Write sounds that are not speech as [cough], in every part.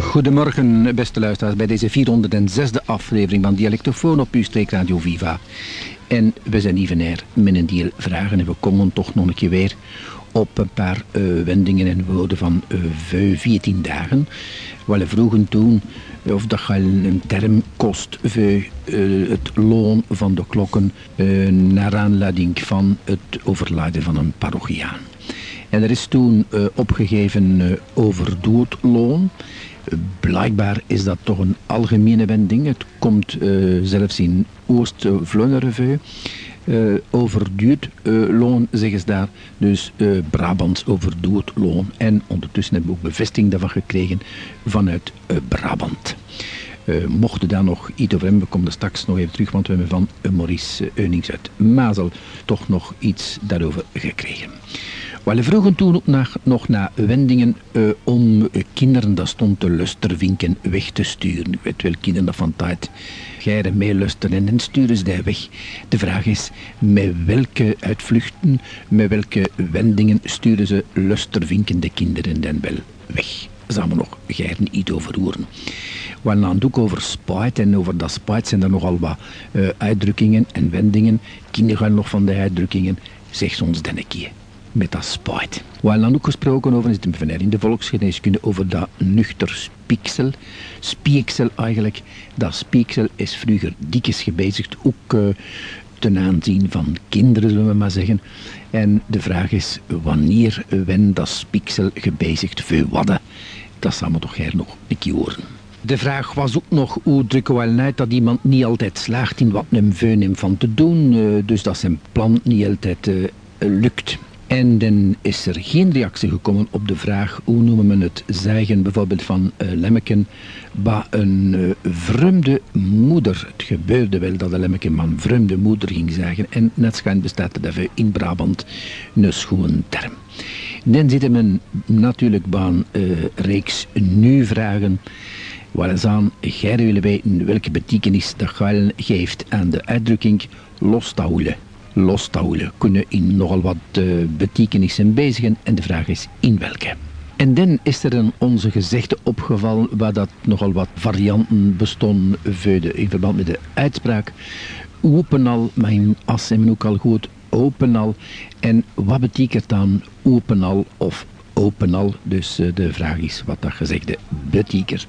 Goedemorgen, beste luisteraars, bij deze 406e aflevering van Dialectofoon op uw streekradio Viva. En we zijn met een deel vragen en we komen toch nog een keer weer op een paar uh, wendingen en woorden van uh, eh, 14 dagen. Wel vroegen toen of dat een term kost voor het loon van de klokken naar aanleiding van het overlijden van een parochiaan. En er is toen opgegeven overdoodloon. Blijkbaar is dat toch een algemene wending. Het komt uh, zelfs in Oost-Vlonnereveu. Uh, overduurd uh, loon, zeggen ze daar. Dus uh, Brabants overduurd loon. En ondertussen hebben we ook bevestiging daarvan gekregen vanuit Brabant. mochten daar nog iets over hebben, we komen straks nog even terug, want we hebben van Maurice Eunings uit Mazel toch nog iets daarover gekregen. We vroegen toen naar, nog naar wendingen uh, om kinderen, dat stond te lustervinken, weg te sturen. Ik weet wel, kinderen van tijd geiren meeluisteren en dan sturen ze die weg. De vraag is, met welke uitvluchten, met welke wendingen sturen ze lustervinkende kinderen dan wel weg? We nog geiren iets over horen. We hadden het ook over spijt en over dat spijt zijn er nogal wat uh, uitdrukkingen en wendingen. Kinderen gaan nog van de uitdrukkingen. Zeg ons dan een keer met dat spijt. Hebben dan ook gesproken over, is in de volksgeneeskunde, over dat nuchter spieksel. Spieksel eigenlijk. Dat spieksel is vroeger dikjes gebezigd, ook uh, ten aanzien van kinderen, zullen we maar zeggen. En de vraag is, wanneer wen dat spieksel gebezigd voor wadden? Dat zal we toch her nog een keer horen. De vraag was ook nog hoe drukken we uit dat iemand niet altijd slaagt in wat hem veun van te doen. Uh, dus dat zijn plan niet altijd lukt. En dan is er geen reactie gekomen op de vraag hoe noemen we het zeggen bijvoorbeeld van uh, Lemmeken bij een uh, vreemde moeder. Het gebeurde wel dat de Lemmeken man vreemde moeder ging zeggen en net schijnt bestaat er daarvoor in Brabant een schoen term. Dan zitten men natuurlijk een uh, reeks nu-vragen waar eens aan jij willen weten welke betekenis dat geeft aan de uitdrukking lostouwen losthouden kunnen in nogal wat uh, betekenissen bezigen en de vraag is in welke. En dan is er een onze gezegde opgevallen waar dat nogal wat varianten bestonden in verband met de uitspraak. Open al, mijn as hebben ook al goed, open al. En wat betekent dan open al of open al? Dus uh, de vraag is wat dat gezegde betekent.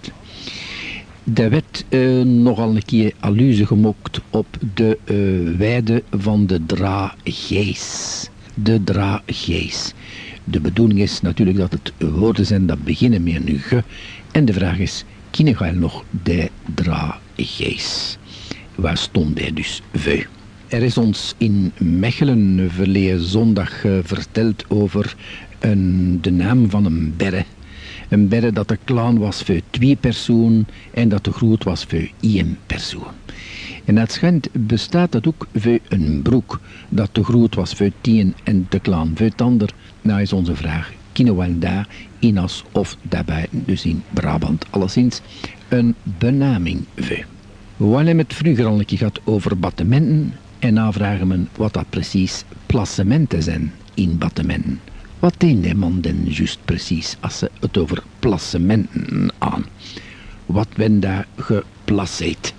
Er werd uh, nogal een keer allusie gemokt op de uh, weide van de draaggees. De draaggees. De bedoeling is natuurlijk dat het woorden zijn dat beginnen met een ge. En de vraag is, ken je nog de draaggees? Waar stond hij dus vu? Er is ons in Mechelen verleden zondag uh, verteld over een, de naam van een berre een bedde dat de klaan was voor twee personen en dat de groot was voor één persoon. En het schijnt bestaat dat ook voor een broek, dat te groot was voor tien en te klaan voor het ander. Nou is onze vraag, kunnen we daar in As of daarbij, dus in Brabant alleszins, een benaming voor? We hebben het vroeger al gehad over battementen en nou vragen we wat dat precies placementen zijn in battementen. Wat deed de man dan juist precies als ze het over placementen aan? Wat men daar geplaceerd?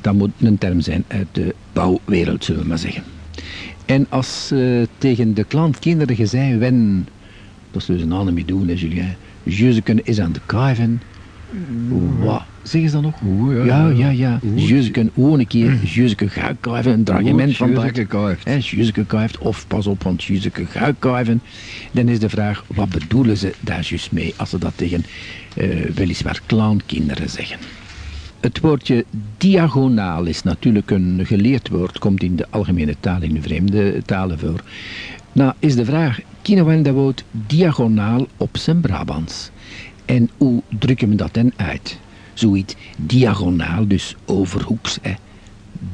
Dat moet een term zijn uit de bouwwereld, zullen we maar zeggen. En als uh, tegen de klantkinderen gezegd wen, dat zullen ze nou niet doen, hè, Julien. Jeuzeken is aan de kaven. Wat zeggen ze dat nog? Oeh, ja, ja, ja. Jeuzeken, ook een keer. Jeuzeken gaat een dragement van dat. Jeuzeken kaven. Of pas op, want Jeuzeken gaat kaven. Dan is de vraag, wat bedoelen ze daar juist mee als ze dat tegen uh, weliswaar kleinkinderen zeggen? Het woordje diagonaal is natuurlijk een geleerd woord, komt in de algemene taal, in de vreemde talen voor. Nou, is de vraag, kennen we dat woord diagonaal op zijn Brabants? En hoe drukken we dat dan uit? Zoiets diagonaal, dus overhoeks, hè.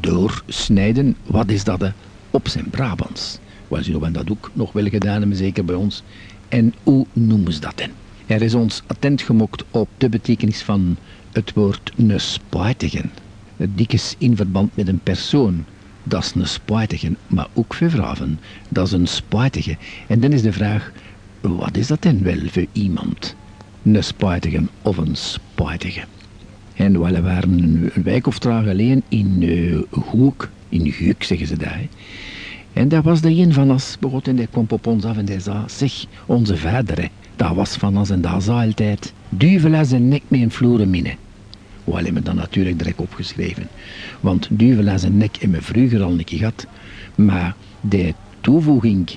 doorsnijden, wat is dat hè? op zijn Brabants? Zullen we dat ook nog wel gedaan hebben, zeker bij ons. En hoe noemen ze dat dan? Er is ons attent gemokt op de betekenis van het woord een spuitigen. Het dikes in verband met een persoon. Dat is een spuitigen, maar ook voor vrouwen. Dat is een spuitige. En dan is de vraag, wat is dat dan wel voor iemand? een spuitige of een spuitige. En we waren een wijk of trouw geleden in uh, Hoek, in Guuk zeggen ze daar. En daar was de een van ons begot en die kwam op ons af en die zei, zeg, onze vader, dat was van ons en dat zei altijd, duvel aan zijn nek met een vloeren minne. We hebben dat natuurlijk direct opgeschreven. Want duvel aan zijn nek hebben we vroeger al een gehad, maar de toevoeging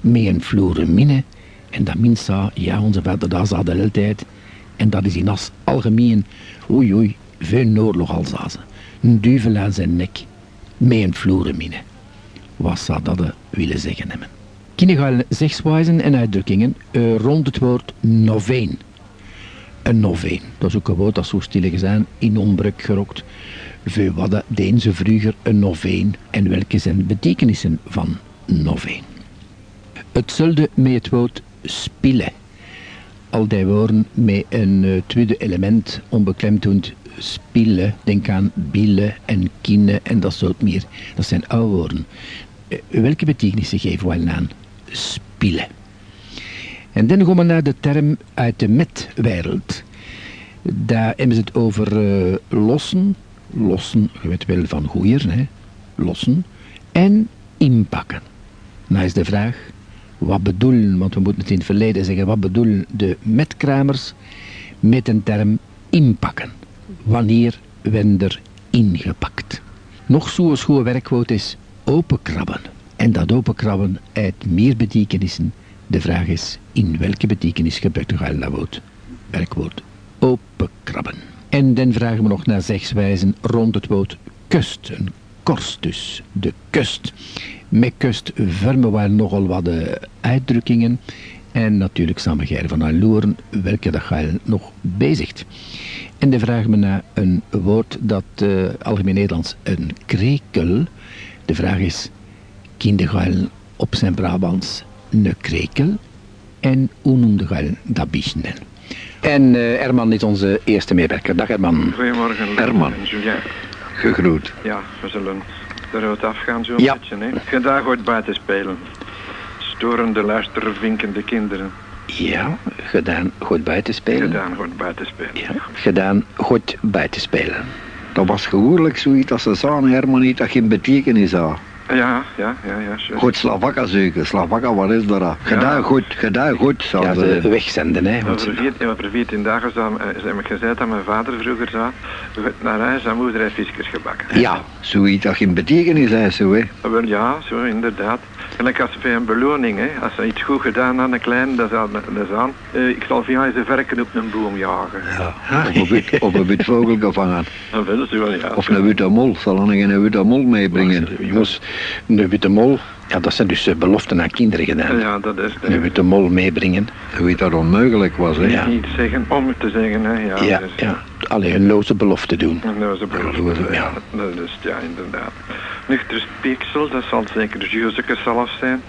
met een vloeren en dat min zei, ja, onze vader, dat zei altijd, en dat is in as algemeen, oei oei, veel oorlog al. Een duvel aan zijn nek, met een vloeren minne. Wat zou dat willen zeggen hebben? Kinderen zegswijzen en uitdrukkingen uh, rond het woord noveen. Een noveen, dat is ook een woord dat zo stillig zijn in onbruik gerokt. Veel wat deden ze vroeger een noveen en welke zijn betekenissen van noveen. Hetzelfde met het woord spillen. Al die woorden met een uh, tweede element onbeklemtoend spillen, denk aan billen en kinnen en dat soort meer. Dat zijn oude woorden. Uh, welke betekenissen geven we aan? Spillen. En dan gaan we naar de term uit de metwereld. Daar hebben ze het over uh, lossen, lossen, je weet wel van goeier, hè? lossen, en inpakken. Nou is de vraag, wat bedoelen, want we moeten het in het verleden zeggen, wat bedoelen de metkramers met een term inpakken? Wanneer werden er ingepakt? Nog zo'n goede werkwoord is openkrabben. En dat openkrabben uit meer betekenissen. De vraag is, in welke betekenis gebruikt u dat woord? Werkwoord openkrabben. En dan vragen we nog naar zegswijzen rond het woord kust. Een korst dus, de kust. Met kust vormen we nogal wat de uitdrukkingen. En natuurlijk samen Geir van Alloeren, welke dat ga nog bezigt. En dan vragen we naar een woord dat uh, algemeen Nederlands een krekel. De vraag is, kindergeil op zijn Brabants een krekel? En hoe noemde geil dat bichen En uh, Herman is onze eerste meewerker. Dag Herman. Goedemorgen. Herman. Julien. Gegroet. Ja, we zullen eruit afgaan zo'n Ja. beetje. Hè. Vandaag hoort buiten spelen. Storende, luistervinkende kinderen. Ja, gedaan goed bij te spelen. Gedaan hoort buiten spelen. Ja, gedaan goed bij te spelen. Dat was gewoonlijk zoiets als ze zagen, Herman, niet dat geen betekenis had. Ja, ja, ja, ja. Goed, Slavakka zoeken. Slavakka, wat is dat? Gedaan goed, gedaan goed, Ja, zouden ze ze. wegzenden, hè. Want, Over 14, over 14 dagen zou, eh, hebben gezegd dat mijn vader vroeger zei, naar huis en moeder heeft visjes gebakken. ja, Zoiets dat geen betekenis heeft, zo, hè. Ah, Wel ja, zo inderdaad. Gelijk als bij een beloning, hè. als ze iets goed gedaan aan een klein, dan zou dat is aan. eh, ik zal via eens verken op een boom jagen. Of [laughs] een wit, of een wit vogeltje vangen. Dan willen ze wel, ja. Of een witte mol. Zal er nog een witte mol meebrengen? jongens, een witte mol, ja, dat zijn dus eh, beloften aan kinderen gedaan. Ja, dat is Een witte mol meebrengen. Hoe dat onmogelijk was, hè. Ja. niet zeggen om het te zeggen, hè. Ja, Ja, dus, ja. Alleen een loze belofte doen. En dat was een belofte. loze, Ja, dat is, ja, inderdaad. Nuchter speeksel, dat zal zeker Juzeke zelf zijn.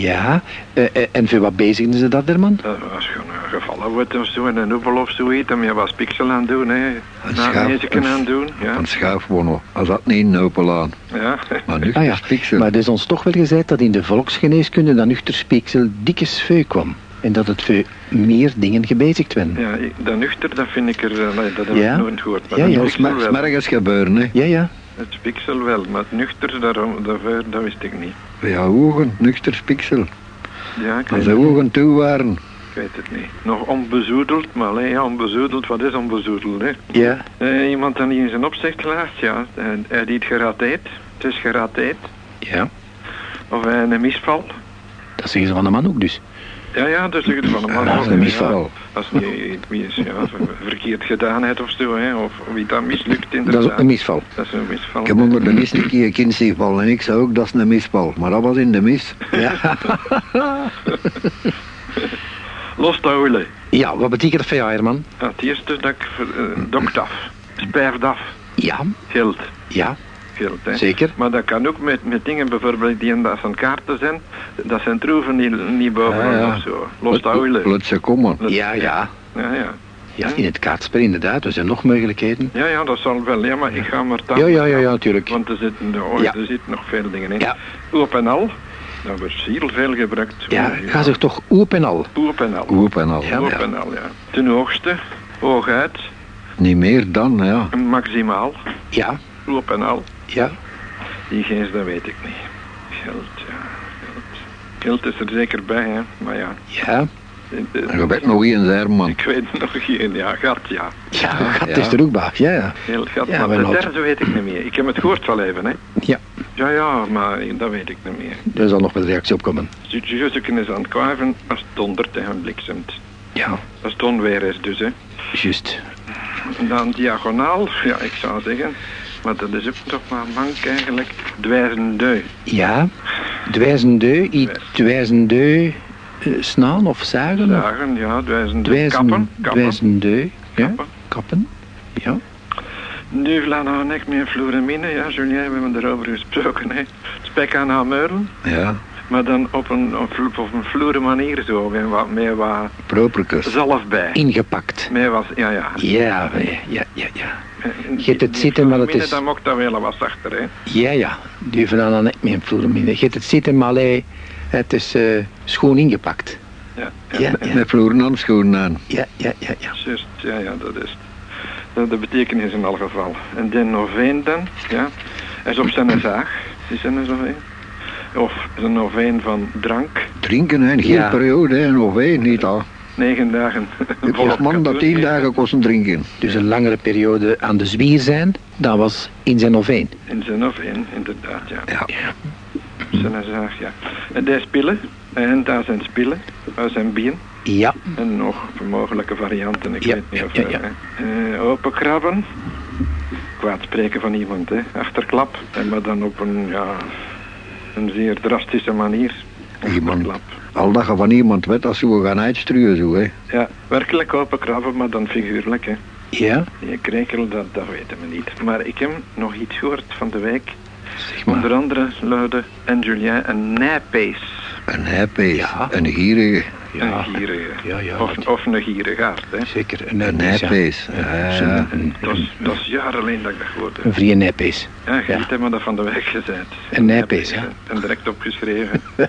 Ja, eh, eh, en voor wat bezigen ze dat, Herman? Uh, als je uh, gevallen wordt of zo, in een hoepel of zoiets, dan moet je wat speeksel aan doen, hè. Een een- aan doen, ja. Een schuifwonnen. Als dat niet een open laan. Ja, Maar nu Ah ja, maar het is ons toch wel gezegd dat in de volksgeneeskunde dat nuchter speeksel dikkes veu kwam. En dat het voor meer dingen gebezigd werd. ja dat nuchter, dat vind ik er, nee, dat heb Ja. ik nooit gehoord. Maar Ja, ja. Dat mergens gebeuren, hè. Ja, ja. Het speeksel wel, maar het nuchter, daarom, daarvoor, dat wist ik niet. Ja, ogen, nuchter spiksel. Ja, ik Als de ogen toe waren. ik weet het niet. Nog onbezoedeld, maar alleen ja, onbezoedeld, wat is onbezoedeld, hè? Ja, Eh, iemand dan die in zijn opzicht laat, ja, hij, hij die het gerateerd, het is gerateerd. ja. Of hij een misval. Dat zeggen ze van de man ook dus. Ja, ja, dat zeggen ze van. Ja, ja. misval. Als het niet wie is, ja, ver- verkeerd gedaan heeft of zo, hè, of wie dat mislukt Dat inderdaad. is ook een misval. Dat is een misval. Ik heb onder de mis een keer een kind zien vallen en ik zei ook dat is een misval. Maar dat was in de mis. [laughs] Ja. [laughs] Los te houden. ja, wat betekent dat voor jou, Herman? Ja, het eerste dat ik ver- eh, dokt af, spijft af, Ja, geld. ja, Hè. zeker. Maar dat kan ook met, met dingen bijvoorbeeld die in dat zijn kaarten zijn, dat zijn troeven niet, niet bovenaan Ja, ja. of zo. Los. Laat ze komen. Ja, ja. Ja, ja. Ja, in het kaartspel inderdaad. Er zijn nog mogelijkheden. Ja, ja, dat zal wel. Ja, maar ik ga maar dan. Ja, ja, ja, ja, natuurlijk. Want er zitten, oh, er zitten nog veel dingen in. Ja. Op en al. Dat wordt heel veel gebruikt. Ja, ga zich toch oep en al. Oep en al. Oep en al. Ja. En al, ja. Ten hoogste, hooguit, Niet meer dan, ja. maximaal, Ja, oep en al. Ja. Die geest, dat weet ik niet. Geld, ja. Geld. Geld is er zeker bij, hè. Maar ja. Ja, eh, eh, Je bent nog eens Herman. Ik weet nog geen, ja, gat, ja. ja, gat ja. is er ook bij. Ja, ja. Heel gat, Ja, maar de derde weet ik niet meer. Ik heb het gehoord wel even, hè. Ja, Ja, ja, maar dat weet ik niet meer. daar zal nog wel reactie op komen. Juzuken is aan het kwaven als het dondert en bliksemt. Ja, Als het onweer is dus, hè. juist. En dan diagonaal, ja, ik zou zeggen, maar dat is ook toch maar mank eigenlijk, dwijzendeu. Ja, dwijzendeu, iets dwijzendeu eh, snaan of zagen? of Zagen, ja, dwijzendeu. Dwijzen, Kappen, kappen. dwijzendeu, ja, Kappen. kappen. Ja, Nu Vlaanderen nek met Florimine, ja, Julien, we hebben erover gesproken, hè. Spek aan haar meulen, Ja. Maar dan op een, op, een vloere manier zo, en wat, met wat zalf bij. ingepakt. Wat, ja, ja. Ja, ja, ja, ja. Je hebt het zitten, maar het is- Dan mocht dat wel wat zachter, hè. Ja, ja, die van aan net mijn vloermine. Je hebt het zitten, maar allee, het is eh, schoon ingepakt. Ja, Ja, ja, Met vloeren aan schoenen aan. ja, ja, ja. ja. Juist, ja, ja, dat is. Dat de betekenis in elk geval. En de noveen dan, ja, is op zijn zaag. Is er een noveen? Of een noveen van drank. Drinken, hè. Geen Ja. periode, hè. Nog één, niet al. Negen dagen. [laughs] Was man dat tien dagen kosten drinken. Dus een langere periode aan de zwier zijn, dat was in zijn oveen. In zijn noveen, inderdaad, ja. Ja. Zijn zaag, ja. En die spillen, en daar zijn spillen, daar zijn bieren. Ja, En nog mogelijke varianten, ik Ja, weet niet of... ja, eh, ja. eh, open krabben. Kwaad spreken van iemand, hè. Achterklap. En maar dan op een, ja, een zeer drastische manier. Iemand. Al dat je van iemand weet als ze gaan uitstruwen, zo, hè. Ja, werkelijk open krabben, maar dan figuurlijk, hè. ja, Die krekel, dat, dat weten we niet. Maar ik heb nog iets gehoord van de week. zeg maar. Onder andere luidde en Julien een nijpees. Een hijpees, Ja. een gierige, Ja, een gierige. ja, ja, of, een gierigaard, hè. zeker. Een een nijpees, ja. nijpees. Ja, ja. Een, Dat is, jaren alleen dat ik dat gehoord heb. een vrije nijpees. Ja, heeft me dat van de week gezegd. Een nijpees, ja. En direct opgeschreven. [laughs]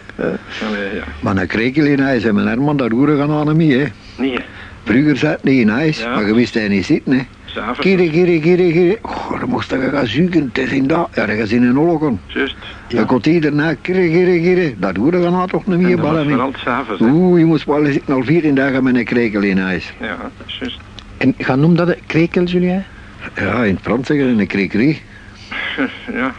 Allee, ja. Maar een krekel in huis en mijn Herman, dat roeren gaan aan hem, hè. Nee, Vroeger zat hij in huis, Ja. maar je wist hij niet zitten, hè. S'avonds. Kire, kire, kire, kire. Oh, dan moest je gaan zoeken, het is in dat. Ja, dat is in een olgen. Juist. Dan komt hij daarna, kire, kire, kire. Dat roeren gaan aan toch niet meer dat was vooral s'avonds. Oeh, je moest wel eens zitten al 14 dagen met een krekel in huis. Ja, juist. En ga noem dat een krekel, Julien? Ja, in het Frans zeggen ze een krekerie. Ja.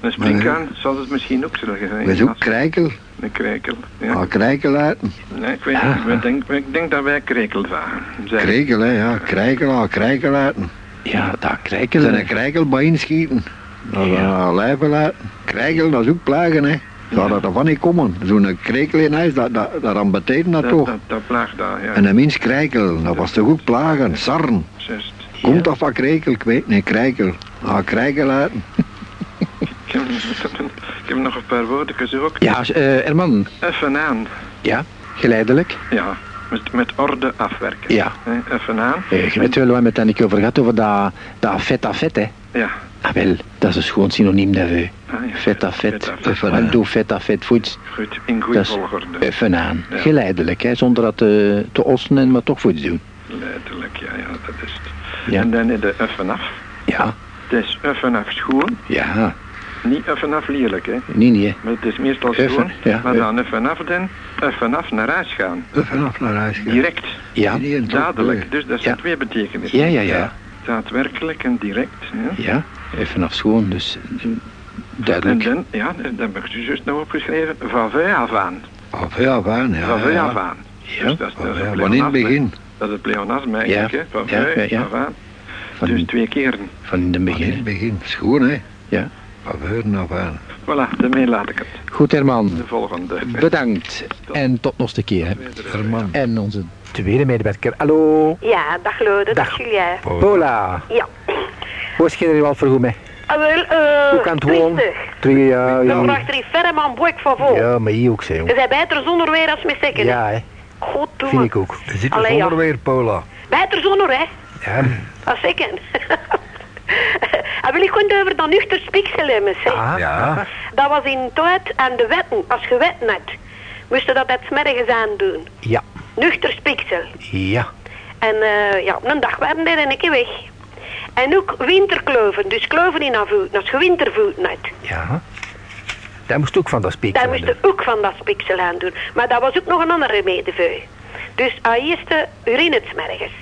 Een springkaan zal het misschien ook zullen zijn. We zoeken krijkel. Een krekel. Ja. Ah, krijkel uit. Nee, ik weet Ah. niet. Ik denk, ik denk dat wij krekel zagen. Zeg. Krijkel, hè, ja. Krijkel, ah, krijkel uit. Ja, dat krekel. Zijn een krijkel bij inschieten. Dat is Ja. een lijven uit. Krijkel, dat is ook plagen, hè. Zou dat ervan niet komen? Zo'n krijkel in huis, dat, dat, dat dan betekent dat Dat, toch? dat, dat plaagt daar, ja. En een mens krijkel, dat was toch ook plagen, sarren. Juist. Komt dat van krijkel? Ik weet niet, krijkel. Ah, krijkel uit. Ik heb, ik nog een paar woorden gezocht. Ja, eh Herman. Even aan. Ja, geleidelijk. Ja, met, met orde afwerken. Ja. Even aan. Eh, je weet wel waar we het dan niet over gehad, over dat, dat vet à vet, hè. Ja. Ah wel, dat is een schoon synoniem daarvoor. Ah, ja. Vet à vet. Vet à vet. Even Maar aan. doe vet à vet voets. Goed, in goede volgorde. even aan. Ja. Geleidelijk, hè, zonder dat te, te ossen en maar toch voets doen. Letterlijk, ja, ja, dat is het. Ja. En dan de even af. Ja, Het is even af schoon. ja, Niet even af lelijk, hè. niet, niet, hè. Maar het is meestal Even, schoon. ja. maar dan even af dan, even af naar huis gaan. Vanaf naar huis gaan. Direct, Ja, Nee, dadelijk. Dus dat zijn twee betekenissen. ja, ja, ja. Daadwerkelijk en direct. Ja, even af schoon, dus eh, En duidelijk. dan, ja, dat heb ik dus juist nog opgeschreven. Van vu af aan. Af, ja, van, ja. Van vu ja. af aan. Ja. Dus dat is, dat is van in het begin. Dat is het pleonasme eigenlijk, hè. Van ja. af aan. Van, Dus twee keren. van in het Van in begin. het begin. Schoon, hè. Ja. Van vuren af aan. Voilà, daarmee laat ik het. Goed, Herman. De volgende. Bedankt. En tot nog een keer. Hè. Herman. En onze tweede medewerker. Hallo, Ja, dag Lode, Dag. dag Julien. Paula. Ja. Hoe is het er wel voor goed mee? Ah, wel, eh... Hoe kan het gewoon? triestig. Drie, ja, Dan ja. vraagt er die ferm aan boek van vol. Ja, maar hier ook, zeg, Je jong. bent beter zonder weer als met zeker. Ja, hè. Goed doen. Vind ik ook. Je zit er Allee, zonder ja. weer, Paula. Beter zonder, hè. Ja. Als zeker. [laughs] Ah, wil ik gewoon over dat nuchter spiekselemmers, hè. Ah, Ja. Dat was in tijd aan de wetten. Als je wetten had, moest je dat het smiddags aan doen. Ja, Nuchter spiksel. ja. En eh, ja, op een dag waren die een keer weg. En ook winterkloven, dus kloven in haar voeten, als je wintervoeten had. Ja. Daar moest ook van dat spiksel. Daar moest je ook van dat spiksel aan doen. Maar dat was ook nog een andere remedie voor. Dus als eerste urine het 's morgens.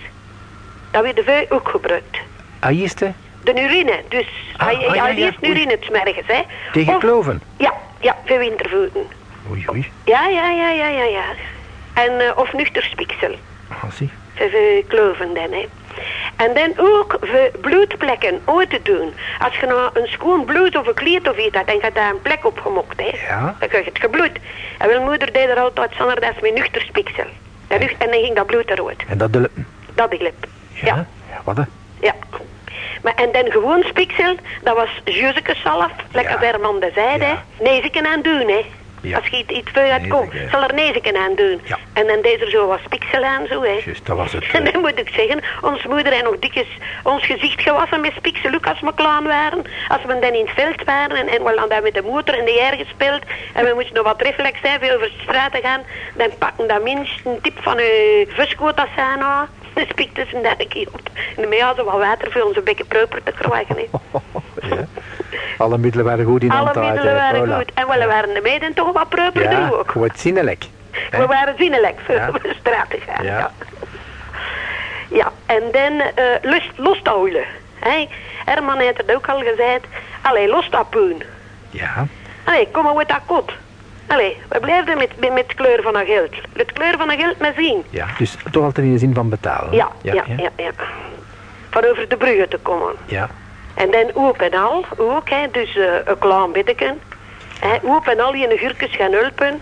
Dat werd de veu ook gebruikt. Ah, eerste De urine, dus Ah, als ah, ja, als ja, urine het 's morgens, hè. tegen Of- kloven. Ja, ja, voor wintervoeten. Oei, oei. Ja, ja, ja, ja, ja, ja. En, eh, of nuchter spiksel. Ah, zie. Voor kloven dan, hè. En dan ook voor bloedplekken uit te doen. Als je nou een schoon bloed of een kleed of iets had, dan gaat daar een plek op gemokt, hè. Ja. Dan krijg je het gebloed. En mijn moeder deed er altijd zonder dat met nuchter spiksel. En, dan ging dat bloed eruit. En dat de lippen. Dat de lip. Ja. Ja. ja. Wat hè? Ja. Maar, en dan gewoon spiksel, dat was juzekesalf, lekker Ja. als Herman de zei, Ja. Neziken aan doen, hè. Ja. Als je iets, iets veel uit komt, Neziken. zal er neziken aan doen. Ja. En dan deed er zo wat spiksel aan, zo, hè. Juist, dat was het. En eh, dan moet ik zeggen, ons moeder heeft nog dikjes ons gezicht gewassen met spiksel, ook als we klaar waren. Als we dan in het veld waren en, en we hadden met de motor in de jaren gespeeld en we moesten nog wat reflex hebben over de straat te gaan, dan pakken dat minst een tip van een visquotas aan. [laughs] Dan spikten ze een keer op. En daarmee hadden we wat water voor onze bekken proper te krijgen. [laughs] ja. Alle middelen waren goed in Alle uit, middelen waren goed. En we waren ermee dan toch wat proper Ja, ook. gewoon zinnelijk. We waren zinnelijk [laughs] voor Ja. de straat te gaan. Ja. Ja, en dan eh lust, loshouden. Hè? Herman heeft het ook al gezegd. Allee, lostapoen. Ja. Allee, kom maar met dat kot. Allee, we blijven met, met, kleur van dat geld. Het kleur van dat geld maar zien. ja. Dus toch altijd in de zin van betalen. Ja, ja, ja, ja. Van over de bruggen te komen. Ja. En dan oop en al, ook, hè, dus eh, een klein beetje. Hè, oop en al je gurkjes gaan helpen.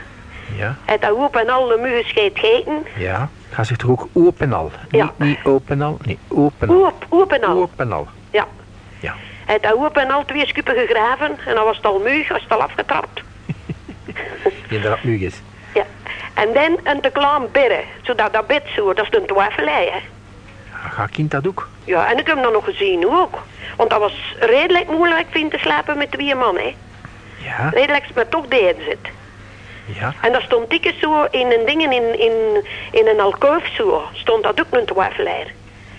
Ja. En dat oop en al de muggenscheet gegeten. Ja. Ga zich toch ook open al? Ja. Niet, niet open al, nee, open al. Oop, oop en al. Open al. Ja. Ja. Had dat oop en al twee skuppen gegraven. En dan was het al muug, was het al afgetrapt. Erop nu is. Ja. En dan een te klein bedden. Zodat dat bed zo, dat is een twijfelij, hè. Ga kind dat ook? Ja, en ik heb hem dan nog gezien ook. Want dat was redelijk moeilijk, vind te slapen met twee man, hè. Ja. Redelijk, maar toch deden ze het. Ja. En dat stond dikjes zo in een ding, in, in, in een alkoof zo, stond dat ook een twijfelaar.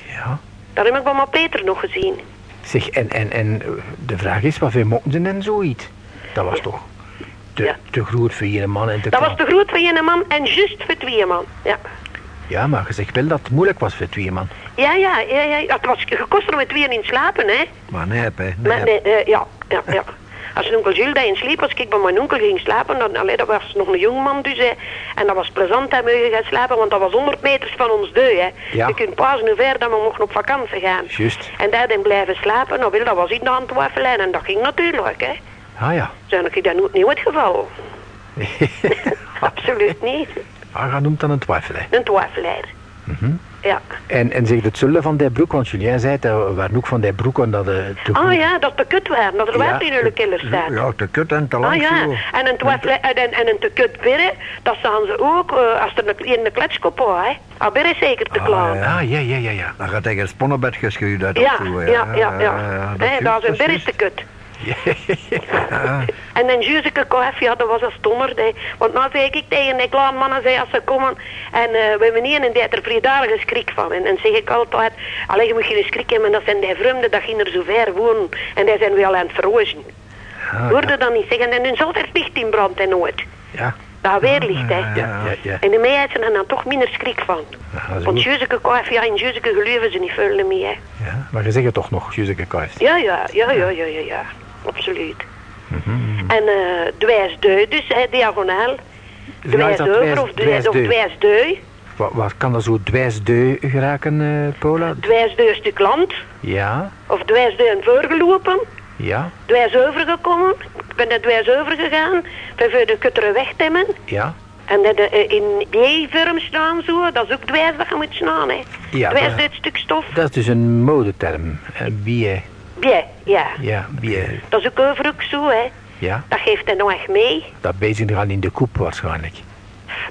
Ja. Daar heb ik wel maar Peter nog gezien. Zeg, en, en, en eh, de vraag is, wat voor mochten ze en zoiets? Dat was toch te, Ja. te groot voor je man en te Dat was te groot voor één man en juist voor twee man. Ja. Ja, maar je zegt wel dat het moeilijk was voor twee man. Ja, ja, ja, ja. Het was gekost om met twee in slapen, hè. Maar nee, hè. Maar nee, eh, ja, ja, ja. Als onkel Jules dat in sliep, als ik bij mijn onkel ging slapen, dan, allee, dat was nog een jongman dus, hè. En dat was plezant dat we gaan slapen, want dat was 100 meters van ons deur, hè. Ja. Je kunt pas hoe ver dat we mochten op vakantie gaan. Juist. En daar dan blijven slapen, nou, wel, dat was aan het twijfelen en dat ging natuurlijk, hè. Ah ja. Zijn ik dat nooit niet het geval? [laughs] Absoluut niet. Ah, ga noemt dan een twijfel. hè. Een twijfelaar. Mhm. Ja. En, en zeg het zullen van die broek, want Julien zei er waren ook van die broeken dat te goed... Ah ja, dat te kut waren, dat er Ja, in hun keller staat. Ja, te kut en te Ah lang ja, zo. en een, en, en, en een te kut birre, dat staan ze ook eh, als er een, in een kletskop hoor, hè. Ah, birre is zeker te Ah, klaar. ja. Ah, ja, ja, ja, ja. Dan gaat tegen een sponnenbed geschuurd uit Ja, zo. ja, ja, ja. dat Hé, is dat is een birre dat te kut. Ja. En dan koffie, ja, dat was een stommer. hè. Want nou zei ik tegen die kleine mannen, zei, als ze komen, en eh, we hebben niet en die had er vrijdalige schrik van. En dan zeg ik altijd, alleen je moet geen schrik hebben, dat zijn die vreemden, dat ging er zo ver wonen. En die zijn we al aan het verrozen. Ah, Hoorde dat niet zeggen, en hun is altijd licht in brand en nooit. ja. Dat weer licht, hè. Ja, ja, ja. En de meisjes hebben er dan toch minder schrik van. Ja, Want goed. juizeke koffie, ja, in juizeke geloven ze niet veel meer, hè. Ja, maar je zegt het toch nog, Juzeke Kuijs. Ja, ja, ja, ja, ja, ja, Absoluut. Mhm. En eh dwijsdeu, dus hè, diagonaal. Waar is dat Dwijs over of dwijs, of dwijsdeu? Wat, wat kan er zo dwijsdeu geraken, eh Paula? Dwijsdeu een stuk land. Ja, Of dwijsdeu een voorgelopen. ja, Dwijs overgekomen. Ik ben naar dwijs overgegaan. Voor de kutteren wegtemmen. ja. En dat, eh, in die-vorm staan zo. Dat is ook dwijs dat je moet staan, hè. Ja, dwijs dat- dit stuk stof. Dat is dus een modeterm. Bier, Bien, ja. ja, bier, Dat is ook over ook zo, hè. ja. Dat geeft hij nog echt mee. Dat bezig gaan in de koep waarschijnlijk.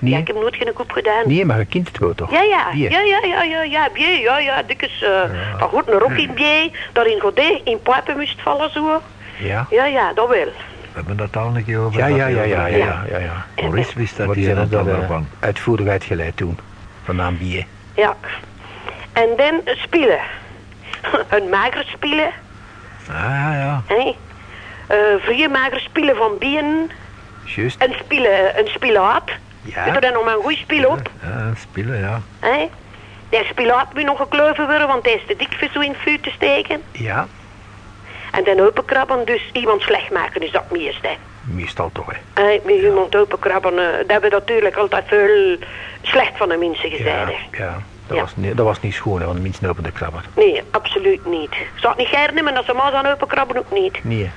Nee. Ja, ik heb nooit geen koep gedaan. Nee, maar een kind het wel toch? Ja, ja, Bier. ja, ja, ja, ja, ja, bier, ja, ja, dikjes, eh dat goed, een rok in bier, dat in Godet in pijpen moest vallen, zo. Ja. Ja, ja, dat wel. We hebben dat al een keer over Ja, ja, ja, ja, ja, ja, ja. ja. Maurice wist dat hier zijn en dat wel eh, van. uitvoerig uitgeleid toen. Van naam bier. Ja. En dan eh, spelen. [laughs] een mager spelen, ja, ja. hè. Eh spelen van bieren, Juist. een spelen, een spilaat. Ja. Er dan nog maar een goeie spil op, Ja, ja. hè. Die spilaat moet nog gekleven worden, want hij is te dik voor zo in het vuur te steken. Ja. En dan openkrabben, dus iemand slecht maken is dat het meeste, hè. Meestal toch, hè. Hey, met iemand openkrabben, eh, dat hebben we natuurlijk altijd veel slecht van de mensen gezegd. Ja, hè. ja. Dat, Ja. Was niet, dat was niet schoon, hè, want mensen open de krabber. Nee, absoluut niet. Zou het niet gerne, maar dat ze maar aan openkrabben ook niet. Nee.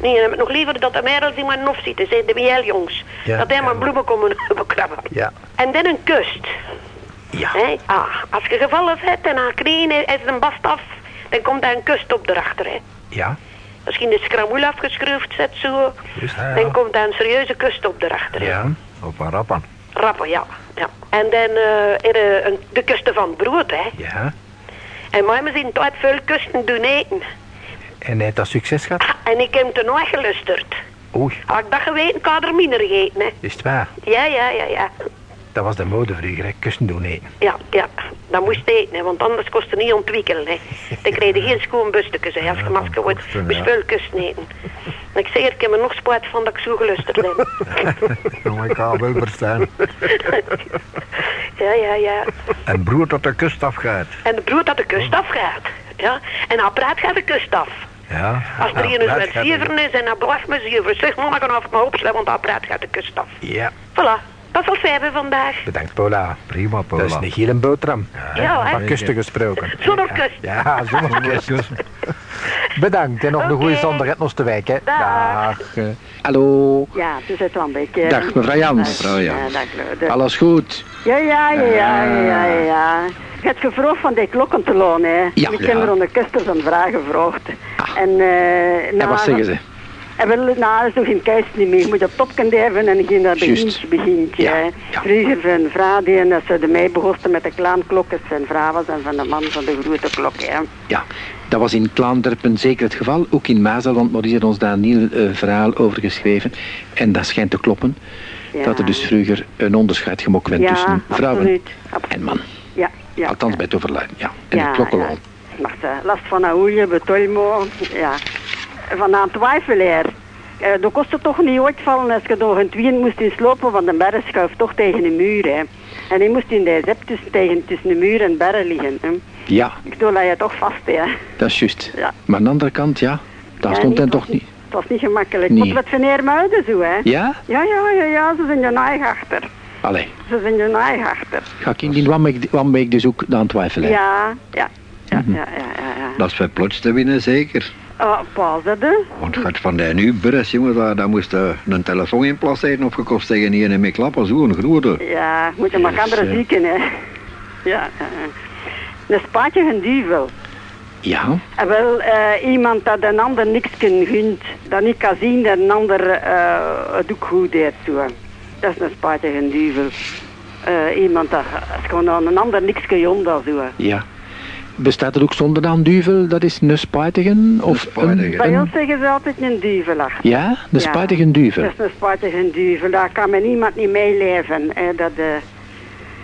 Nee, dan heb ik nog liever dat de merels in mijn hof zitten, zijn de BL-jongs. Ja, dat hij maar bloemen komen [laughs] openkrabben. Ja. En dan een kust. Ja. Ah, als je gevallen bent en aan knieën is een bast af, dan komt daar een kust op erachter. Hè. Ja. Als in de scramoel afgeschroefd zet zo, dan komt daar een serieuze kust op erachter. Ja. Op een rappen. Rappen, ja. Ja. En dan een, de kusten van het brood, hè. Ja. En mij hebben ze altijd veel kusten doen eten. En hij heeft dat succes gehad? Ah, en ik heb hem nooit gelusterd. Oei, Had ik dat geweten, kan er minder gegeten, hè. is het waar? Ja, ja, ja, ja. Dat was de mode vroeger, hè. Kussen doen eten. Ja, ja. Dat moest eten, hè, want anders kost het niet ontwikkelen, hè. Dan krijg je geen schoon bustekes, hè. Als je masker wordt, kosten, moest ja. veel kusten eten. En ik zeg, ik heb er nog spijt van dat ik zo gelusterd ben. [laughs] Nou, ik kan wel verstaan. [laughs] ja, ja, ja. En broer tot de kust afgaat. En de brood dat de kust afgaat. Ja. En apparaat gaat de kust af. Ja. Als er hier dat met zeven is en dat blijft me zeven. Zeg, mama, kan af maar opslaan, want dat apparaat gaat de kust af. Ja. Voilà, dat is al vijf vandaag. Bedankt, Paula. Prima, Paula. Dat is een hele boterham. Ja, hè. Van kusten gesproken. Zonder kust. Ja, zonder kust. [laughs] Bedankt en nog een goede zondag uit Oosterwijk, hè. Dag. Hallo. Ja, het is een beetje... Dag, mevrouw Jans. Mevrouw Jans. Ja, dag. Alles goed? Ja, ja, ja, ja, ja, ja, ja. Je hebt gevraagd van die klokken te lonen, hè. Ja. Ik Ja. heb er onder kusters een vraag gevraagd. Ah. En, eh En wat zeggen ze? En wel, nou, nog geen keist niet meer. Je moet op topken hebben en geen dat begintje, begintje. Ja. Vroeger van vrouw die en dat ze ermee begonnen met de kleine klokken van vrouw was en van de man van de grote klok, hè. Ja, dat was in Klaanderpen zeker het geval. Ook in Mazel, want Maurice heeft ons daar een heel eh, verhaal over geschreven. En dat schijnt te kloppen. Ja. Dat er dus vroeger een onderscheid gemokt werd Ja, tussen vrouwen absoluut. absoluut. en man. Ja, ja. Althans bij het ja. En de klokkenloon. Ja. Maar eh, last van een betolmo, ja. Van aan twijfelaar. Eh, dat kost het toch niet ooit vallen als je door een twien moest inslopen, want de berg schuift toch tegen de muur, hè. En die moest in de zep tussen, tegen, tussen de muur en berg liggen, hè. Ja, Ik doe dat je toch vast, hè. dat is juist. Ja. Maar aan de andere kant, ja, daar Ja, stond hij het toch niet. Het was niet gemakkelijk. Nee. Wat van Eermuiden zo, hè. Ja? Ja, ja, ja, ja, ze zijn je achter. Allee, Ze zijn je achter. ga ik in die Wambeek dus ook aan twijfelen. Ja, ja. Ja, Mhm. ja, ja, ja, ja. Dat is plots te winnen, zeker. Oh, pas dat, hè. Want gaat van de nu jongen, daar, daar moest je een telefoon in placeren of gekost tegen die en mee klappen, zo een grote. Ja, moet je maar Yes, andere eh. zieken, hè. Ja. Een spaatje een duivel. Ja, En wel eh, iemand dat een ander niks kan gunt, dat niet kan zien dat een ander eh, het ook goed deed. Dat is een spaatje een duivel. Eh, iemand dat gewoon aan een ander niks kan doen, dat zo. ja. Bestaat er ook zonder aan duvel, dat is een spuitigen? Of. Bij een- ons zeggen ze altijd een duivel achter. Ja, een Ja. spuitigen duvel. Dat is een spaatje een duivel, daar kan men niemand niet meeleven. hè, Dat, eh,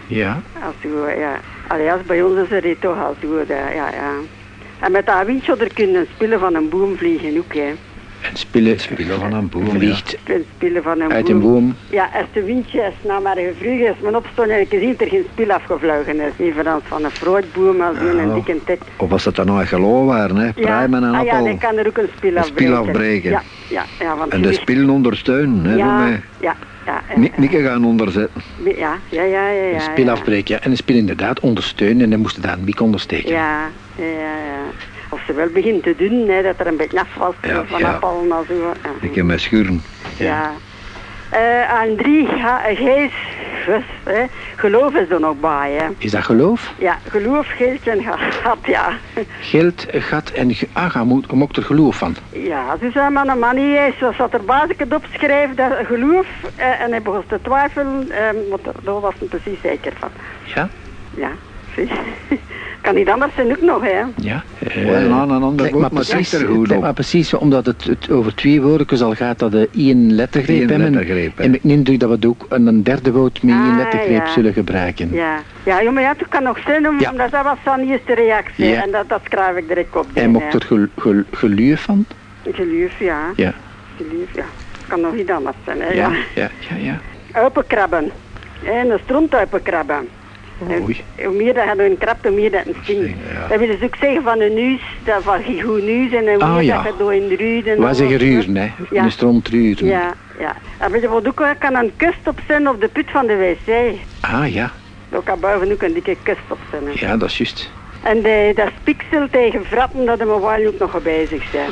Ja. Als zo, ja. Allee, als bij ons is het toch al dat, ja, ja. En met dat windje er kunnen spullen van een boom vliegen ook, hè. En spillen, Spillen van een boom, vliegt spullen van een uit boom. een boom. Ja, als de windje is, nou maar gevlogen is, men opstond en ik zie er geen spul afgevlogen is. Evenals van een fruitboom als in een Ja. dikke tek. Of was dat dan nog een geloof waren, hè? Pruimen en ah, ja, appel. dan kan er ook een spil Een afbreken. spil afbreken. Ja, ja, ja. Want En de spillen ondersteunen, hè? Ja, Ja. ja, ja. ja, ja. Mieke gaan onderzetten. Ja, ja, ja, ja. ja Een spil ja. afbreken, ja. En een spil inderdaad ondersteunen en dan moesten daar een wiek ondersteken. Ja, ja, ja. Ze wel begint te doen, hè, dat er een beetje afvalt Ja, van ja. en zo. Ja. Ik heb mijn schuren. Ja. Eh, aan drie, hè. Geloof is er nog bij, hè. Is dat geloof? Ja, geloof, geld en gat, ja. Geld, gat en... ge- Ah, je moet, je moet er geloof van. Ja, dus zei maar een man hier, zo zat er basis het opgeschreven, dat geloof, eh, en hij begon te twijfelen, eh, maar daar- daar was hij precies zeker van. Ja? Ja, zie. Kan niet anders zijn ook nog, hè. Ja. Aan een ander woord maar precies, goed maar precies, omdat het, het over twee woorden al gaat, dat de één lettergreep hebben. En ik neem dat we het ook een een derde woord met één Ah, lettergreep ja. zullen gebruiken. Ja, ja, joh, maar ja, het kan nog zijn, om- Ja. omdat dat was zijn eerste reactie, Ja. en dat, dat schrijf ik direct op. En mocht er gel, gel, geloof van? Geloof, ja. Ja. Geloof, ja. kan nog niet anders zijn, hè. Ja, Ja. ja, ja, ja. Uipenkrabben. En een strontuipenkrabben. En Oei. Hoe meer dat je een krab, hoe meer dat een stinkt. ja. Dat willen ze ook zeggen van een neus, dat van goed neus en hoe Ah, ja. dat je door in ruren. Wij zeggen ruren, hè. Ja. Een stront ruren. Ja, ja. En wat ook wel kan een kust op zijn op de put van de wc. Ah, ja. Daar kan boven ook een dikke kust op zijn. hè. Ja, dat is juist. En de, dat spiksel tegen vratten, dat we wel ook nog bezig zijn.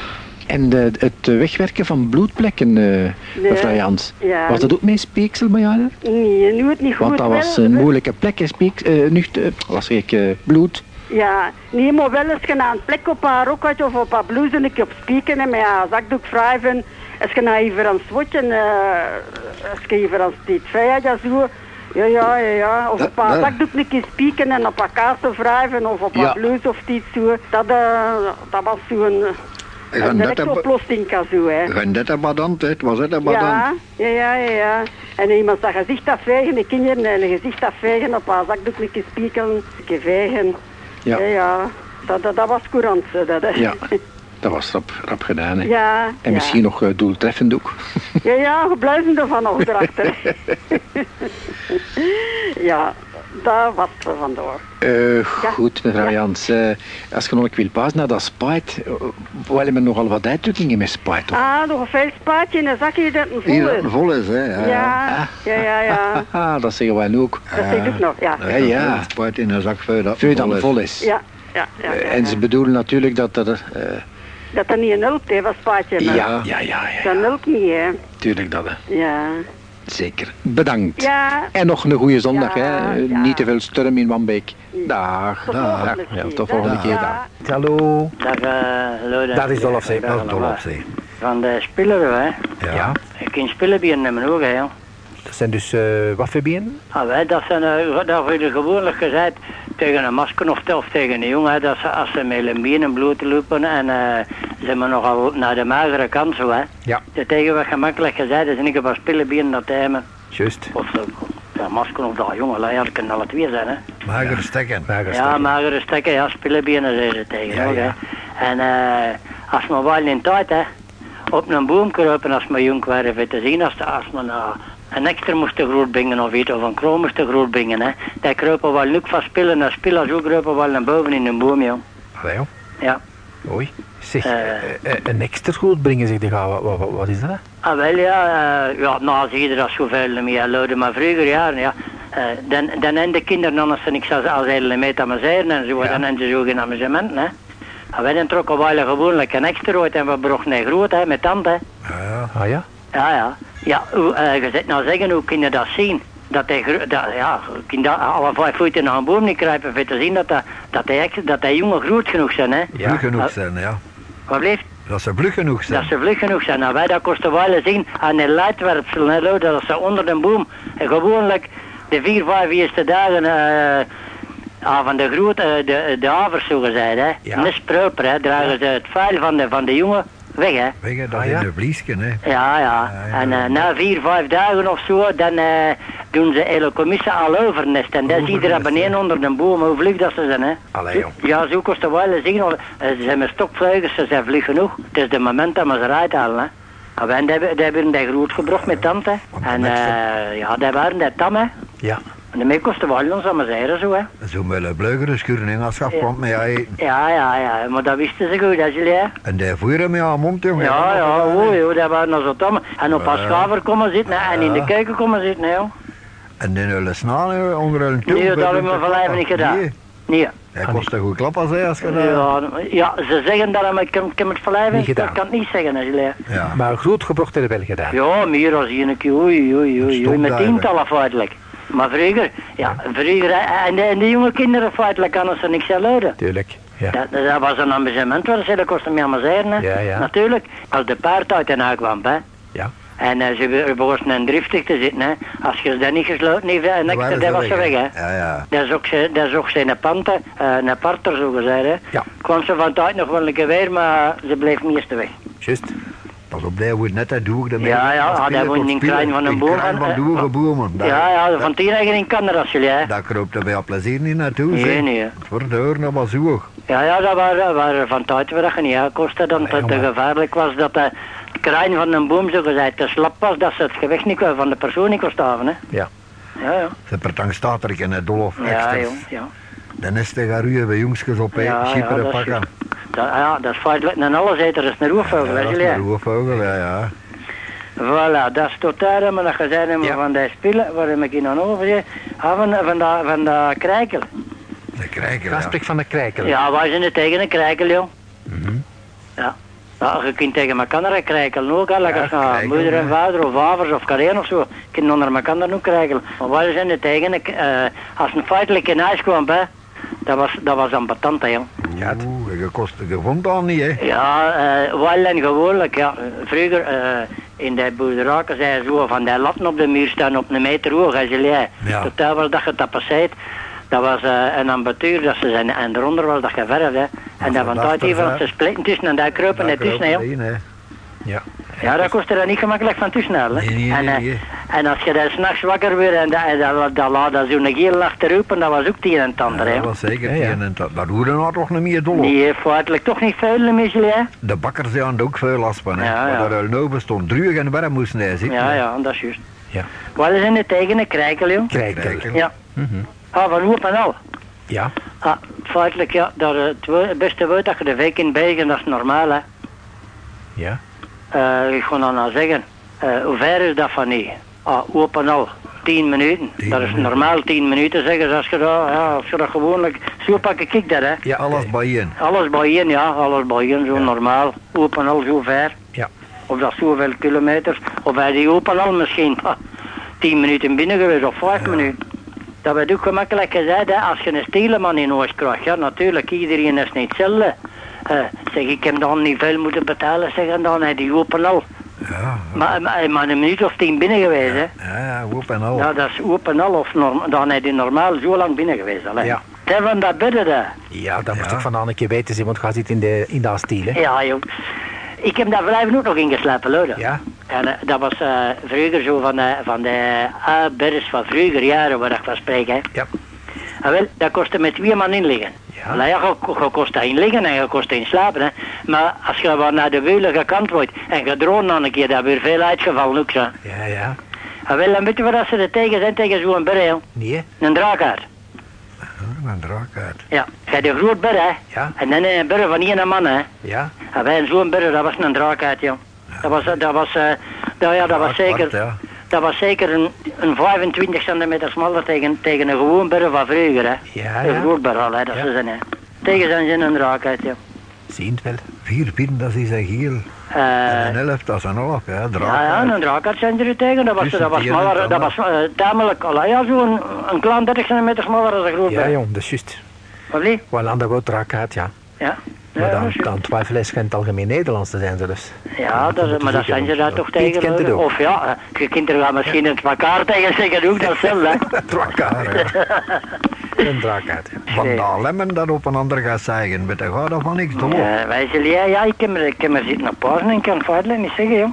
En de, het eh, wegwerken van bloedplekken, eh mevrouw Jans. Ja. Was dat ook mee speeksel bij jou? Nee, nu het niet goed Want dat was een moeilijke plek, hè, speek, eh, nucht, eh, was ik eh, bloed. Ja, nee, maar wel eens je na een plek op haar rok had of op haar blouse een keer op spieken en met haar zakdoek wrijven. Als je nou even aan het swatchen, eh, als je even aan het vijf ja zo. Ja, ja, ja, ja. Of Dat- op haar dat- zakdoek een keer spieken en op haar kaarten wrijven of op haar Ja. blouse of iets zo. Dat, eh, dat was zo'n dat oplossing kan zo, hè. Een badant, hè? Het was het een badant. Ja, ja, ja, ja. En iemand zijn gezicht afvegen, de kinderen en een gezicht afvegen, op haar zakdoek een keer spiekelen, een keer vegen. Ja. Ja, ja. Dat, dat, dat was courant, dat, hè. Ja, dat was rap, rap gedaan. Hè. Ja, En ja. misschien nog eh, doeltreffend ook. Ja, ja, we blijven ervan nog erachter. ja, daar was het er vandoor. Eh, goed, mevrouw Ja. Jans. eh, als je nog een wil paas naar dat spijt, uh, we hebben nogal wat uitdrukkingen met spijt. toch? Ah, nog een veel spaatje in een zakje dat een vol dat is. vol is, hè? Ja, Ja, ja, ja, ja. [laughs] Haha, dat zeggen wij ook. Dat zeg ik nog, ja. Ja, ja. Spuit in een zak vuil dat is. vol is. Ja, ja, ja. ja, Eh, en ze ja. bedoelen natuurlijk dat er... eh, Dat dat niet een hulp heeft, dat spaatje. maar ja, ja, ja, ja, Dat hulp niet, hè. tuurlijk dat. Hè. Ja. Zeker. Bedankt. Ja, En nog een goede zondag, Ja, hè. Ja. Niet te veel storm in Wambeek. Dag. tot Dag. volgende Ja, tot volgende Dag. keer. Dag. Hallo, Dag, eh hallo. dag. dat is Dolfzee. Dag. Van de spiller, hè. Ja. Ja. Ik kan in mijn ogen, hè. Dat zijn dus eh wat voor bieren? Ah, wij, dat zijn, eh, dat wordt er gewoonlijk gezegd tegen een masker of, of tegen een jongen, hè, dat ze, als ze met een been en bloed lopen en eh, ze hebben nogal naar de magere kant zo, hè. Ja. Dat tegen wat gemakkelijk gezegd is, en ik heb een spullen bieden dat hebben. Juist. Of zo, ja, masker of dat jongen, ja, dat kunnen alle twee zijn, hè. Magere stekken. Ja, magere stekken, ja, spillebienen zeggen ze tegen Ja, ook, ja. hè. En eh, als we wel in tijd, hè, op een boom kruipen als we jong waren, te zien, als, de, als we eh, een extra moesten groot brengen of iets, of een kroon moesten groot brengen, hè. Die kruipen wel nu van spillen naar spillen, zo kruipen wel naar boven in een boom, joh. Allee, joh. Ja. Oei. Zeg, Eh. eh, eh, een extra goed brengen, zeg de wat, wat, wat is dat? Ah, wel ja, eh, ja, nou zie je dat zoveel meer luiden, maar vroeger jaren, ja. dan, dan hebben de kinderen anders niks als, als hele met amuseren en zo, Ja. dan hebben ze zo geen amusement, hè. En wij trokken wel gewoonlijk een extra uit en we brachten een groot, hè, met tand, hè. Ah ja? Ja, ja. Ja, hoe, eh, je zit nou zeggen, hoe kun je dat zien? Dat hij, gro- dat, ja, je kunt dat alle vijf voeten naar een boom niet kruipen, voor te zien dat, dat, dat, die, ex- dat die jongen groot genoeg zijn, hè. Ja. Vlug genoeg zijn, ja. Wat blijft? Dat ze vlug genoeg zijn. Dat ze vlug genoeg zijn. Nou, wij dat kosten wel zien aan de leidwerpsel, hè, dat ze onder de boom, en gewoonlijk de vier, vijf eerste dagen eh, ah, van de grote, de, de avers zo gezegd, hè. Ja. Een hè, dragen ze het vuil van de, van de jongen weg, hè. Weet je, dat Ah, is ja? een vliesje, hè. Ja, ja. Ja, ja, En eh, ja. na vier, vijf dagen of zo, dan eh, doen ze hele commissie al overnest. En dat is iedereen Overnest, beneden onder de boom, hoe vlug dat ze zijn, hè. Allee, joh. Ja, zo kost het wel eens zien. Ze zijn met stokvleugels, ze zijn vlug genoeg. Het is de moment dat we ze eruit halen, hè. En wij hebben, die hebben die groot gebracht met tante. En eh, ja, die waren die tam, hè. Ja. En daarmee kostte wel ons amuseren, zo, hè. Zo met een bleugere schuren in als komt met eten. Ja, ja, ja. Maar dat wisten ze goed, hè, jullie, hè. En die voeren met haar mond, jongen. Ja, ja, oh, joh, dat waren nog zo tam. En op haar schaver komen zitten, hè. En in de keuken komen zitten, joh. En die hele snaan onder een toon. Nee, dat hebben we van lijf niet gedaan. Nee, Nee. hij kost een goed klap als hij, als je dat... Ja, ja, ze zeggen dat, maar ik kan, ik kan het verlijven. Gedaan. Dat kan het niet zeggen, hè, jullie. Ja. Maar groot gebracht hebben we wel gedaan. Ja, meer als hier een keer, oei, oei, oei, oei, met tientallen feitelijk. Maar vroeger, ja, vroeger, eh, en de, en de jonge kinderen feitelijk kan ze niks luiden. Tuurlijk. Ja. Dat, dat was een amusement waar ze kosten mee amuseren, hè. Ja, ja. Natuurlijk, als de paard uit en kwam, hè. Ja. En eh, ze be- begonnen in driftig te zitten, hè. Als je ze dan niet gesloten heeft, en waren dat ze was ze weg, hè. Ja, ja. Dat is ook, ze- dat is ook zijn panten, eh, een parter zo gezegd, hè. Ja. Kwam ze van tijd nog wel een keer weer, maar ze bleef meeste weg. Juist. Pas op, die wordt net dat doeg. de Ja, ja, tot in kruin van een In boom van- bomen. Daar- Ja, ja, van tien kan er als jullie, hè. Daar kroopt er bij plezier niet naartoe. Nee, zeg. nee, deur naar wat zoeg. Ja, ja, dat waren, waren van tijd waar je niet uitkostte, dan dat het gevaarlijk was dat de kruin van een boom zo gezegd te slap was, dat ze het gewicht niet van de persoon niet kon staven, hè. Ja. Ja, ja. Ze pertang staat er in het dolof. Ja, ja. Dan is de garuie bij jongskes op, hè. Ja, ja, Schipperen dat is pakken. Dat, ja, dat is feitelijk een alleseter, dat is een roervogel, Ja, weet dat je is een roervogel, ja, ja. Voilà, dat is tot daar, maar dat gezegd hebben Ja. van die spullen, waar ik hier nog over je? Ah, van, van, de, van de krijkel. De krijker, ja. Van de krijkel. Ja, wij zijn er tegen een krijkel, joh. Mhm. Ja. Ja, je kunt tegen elkaar krijkelen ook, hè. Ja, krijkel, moeder en vader of vaders of kareen of zo. kunnen onder elkaar ook krijkelen. Maar wij zijn er tegen, eh, als een feitelijk in huis kwam, hè, dat was, dat was ambetant, hè. Ja, Oeh, je kost je vond dat niet, hè. Ja, eh wel en gewoonlijk, ja. Vroeger eh, in de boerderijen zei zo van die latten op de muur staan op een meter hoog, als je Ja. Tot was dat je dat passeert. Dat was eh, een ambetuur dat ze zijn, en eronder was dat geverfd, hè. En dat van tijd even te splitten tussen en daar kruipen er tussen, hè. Ja. Ja, dat kost er dan niet gemakkelijk van tussen. Nee, nee, en, nee, nee. En als je daar s'nachts wakker werd en dat, dat, dat laat dat zo'n geel achterroepen, dat was ook het een en het ander, Ja, hè. dat was zeker Ja, en dat. Dat hoorde nou toch niet meer dol. Die heeft feitelijk toch niet veel, misschien, hè. De bakkers hadden ook veel last van, hè. Ja, ja. Maar daar nou bestond druig en warm moesten hij zitten. Ja, ja, dat is juist. Ja. Wat is in de tegen een krijkel, joh? Krijkel. Krijkel. Ja. Mhm. Ah, van hoop en al. Ja. Ah, feitelijk, ja, dat eh, het het beste woord dat je de week in België, dat is normaal, hè. Ja. Eh, ik ga dan nou zeggen, eh, hoe ver is dat van niet? Ah, hoop en al. 10 minuten. Tien dat is normaal 10 minuten, zeggen ze. Als je dat, ja, als je dat gewoonlijk... Zo pak ik dat, hè. Ja. Alles oké. bijeen. Alles bij je, ja, alles bij je, zo Ja. normaal. Hoop en al zo ver. Ja. Of dat zoveel kilometers. Of bij die hoop en al misschien ah, 10 minuten binnen geweest of 5 minuten. Dat werd ook gemakkelijk gezegd, hè, als je een stieleman in huis krijgt. Ja, natuurlijk, iedereen is niet hetzelfde. Zeg, ik heb dan niet veel moeten betalen, zeg, en dan heb die hoop en al. Ja, Maar, maar, maar een minuut of tien binnen geweest, hè. ja, ja, hoop en al. Ja, dat is hoop en al, of norm, dan heb je normaal zo lang binnen geweest, al, hè. Ja. Van dat bedden, daar. Ja, dat moest Ja. ik vandaan een keer weten, want ga zitten in de, in dat stiel, hè. Ja, joh. Ik heb daar blijven ook nog ingeslapen, hoor. Ja. En eh, dat was eh, vroeger zo van de, van de A-bers van vroeger jaren waar ik van spreek. Hè. Ja. En wel, dat kostte met twee man inliggen. Ja. Nou ja, je, je kost in liggen en je kost in slapen. Hè. Maar als je wat naar de weulige kant wordt en je droont dan een keer, dat weer veel uitgevallen ook zo. Ja, ja. En wel, dan weet je wat ze er tegen zijn tegen zo'n joh. Nee. Een draakaard. Oh, een draak uit. Ja, je hebt een groot berg, hè. Ja. En dan een berg van één man, hè. Ja. En wij zo'n berg, dat was een draakaard, joh. Dat was, dat was, eh, nou ja, dat was zeker... ja. Dat was zeker een, een 25 centimeter smaller tegen, tegen een gewoon berg van vroeger, hè. Ja, Een ja. groot berg al, hè, dat Ja. ze zijn, hè. Tegen zijn zin een draak uit, ja. Zie het wel. Vier pin, dat is een giel. Eh, en een elf, dat is een half, ja. Draak ja, ja, een draak uit zijn er tegen. Dat was, dat was smaller, dat was eh, tamelijk, al, ja, zo'n een klein 30 centimeter smaller dan een groot Ja, jong, dat is juist. Wat lief? Wel aan de raak uit, ja. Ja. Maar Ja, dan, dat dan twijfel is geen algemeen Nederlands te zijn zelfs. Ja, dat, is- maar dat zijn ze daar toch tegen. kent het hoor. ook. Of ja, eh, je kunt er wel misschien [laughs] een elkaar tegen zeggen, ook datzelfde. hè. [laughs] Drakkar, ja. [laughs] Een draak uit. Van lemmen dat op een ander gaat zeggen. Weet je, ga dat van niks dol. Ja, wij zullen, ja, ja, ik heb er, ik heb er zitten op pauze en ik kan het feitelijk niet zeggen, joh.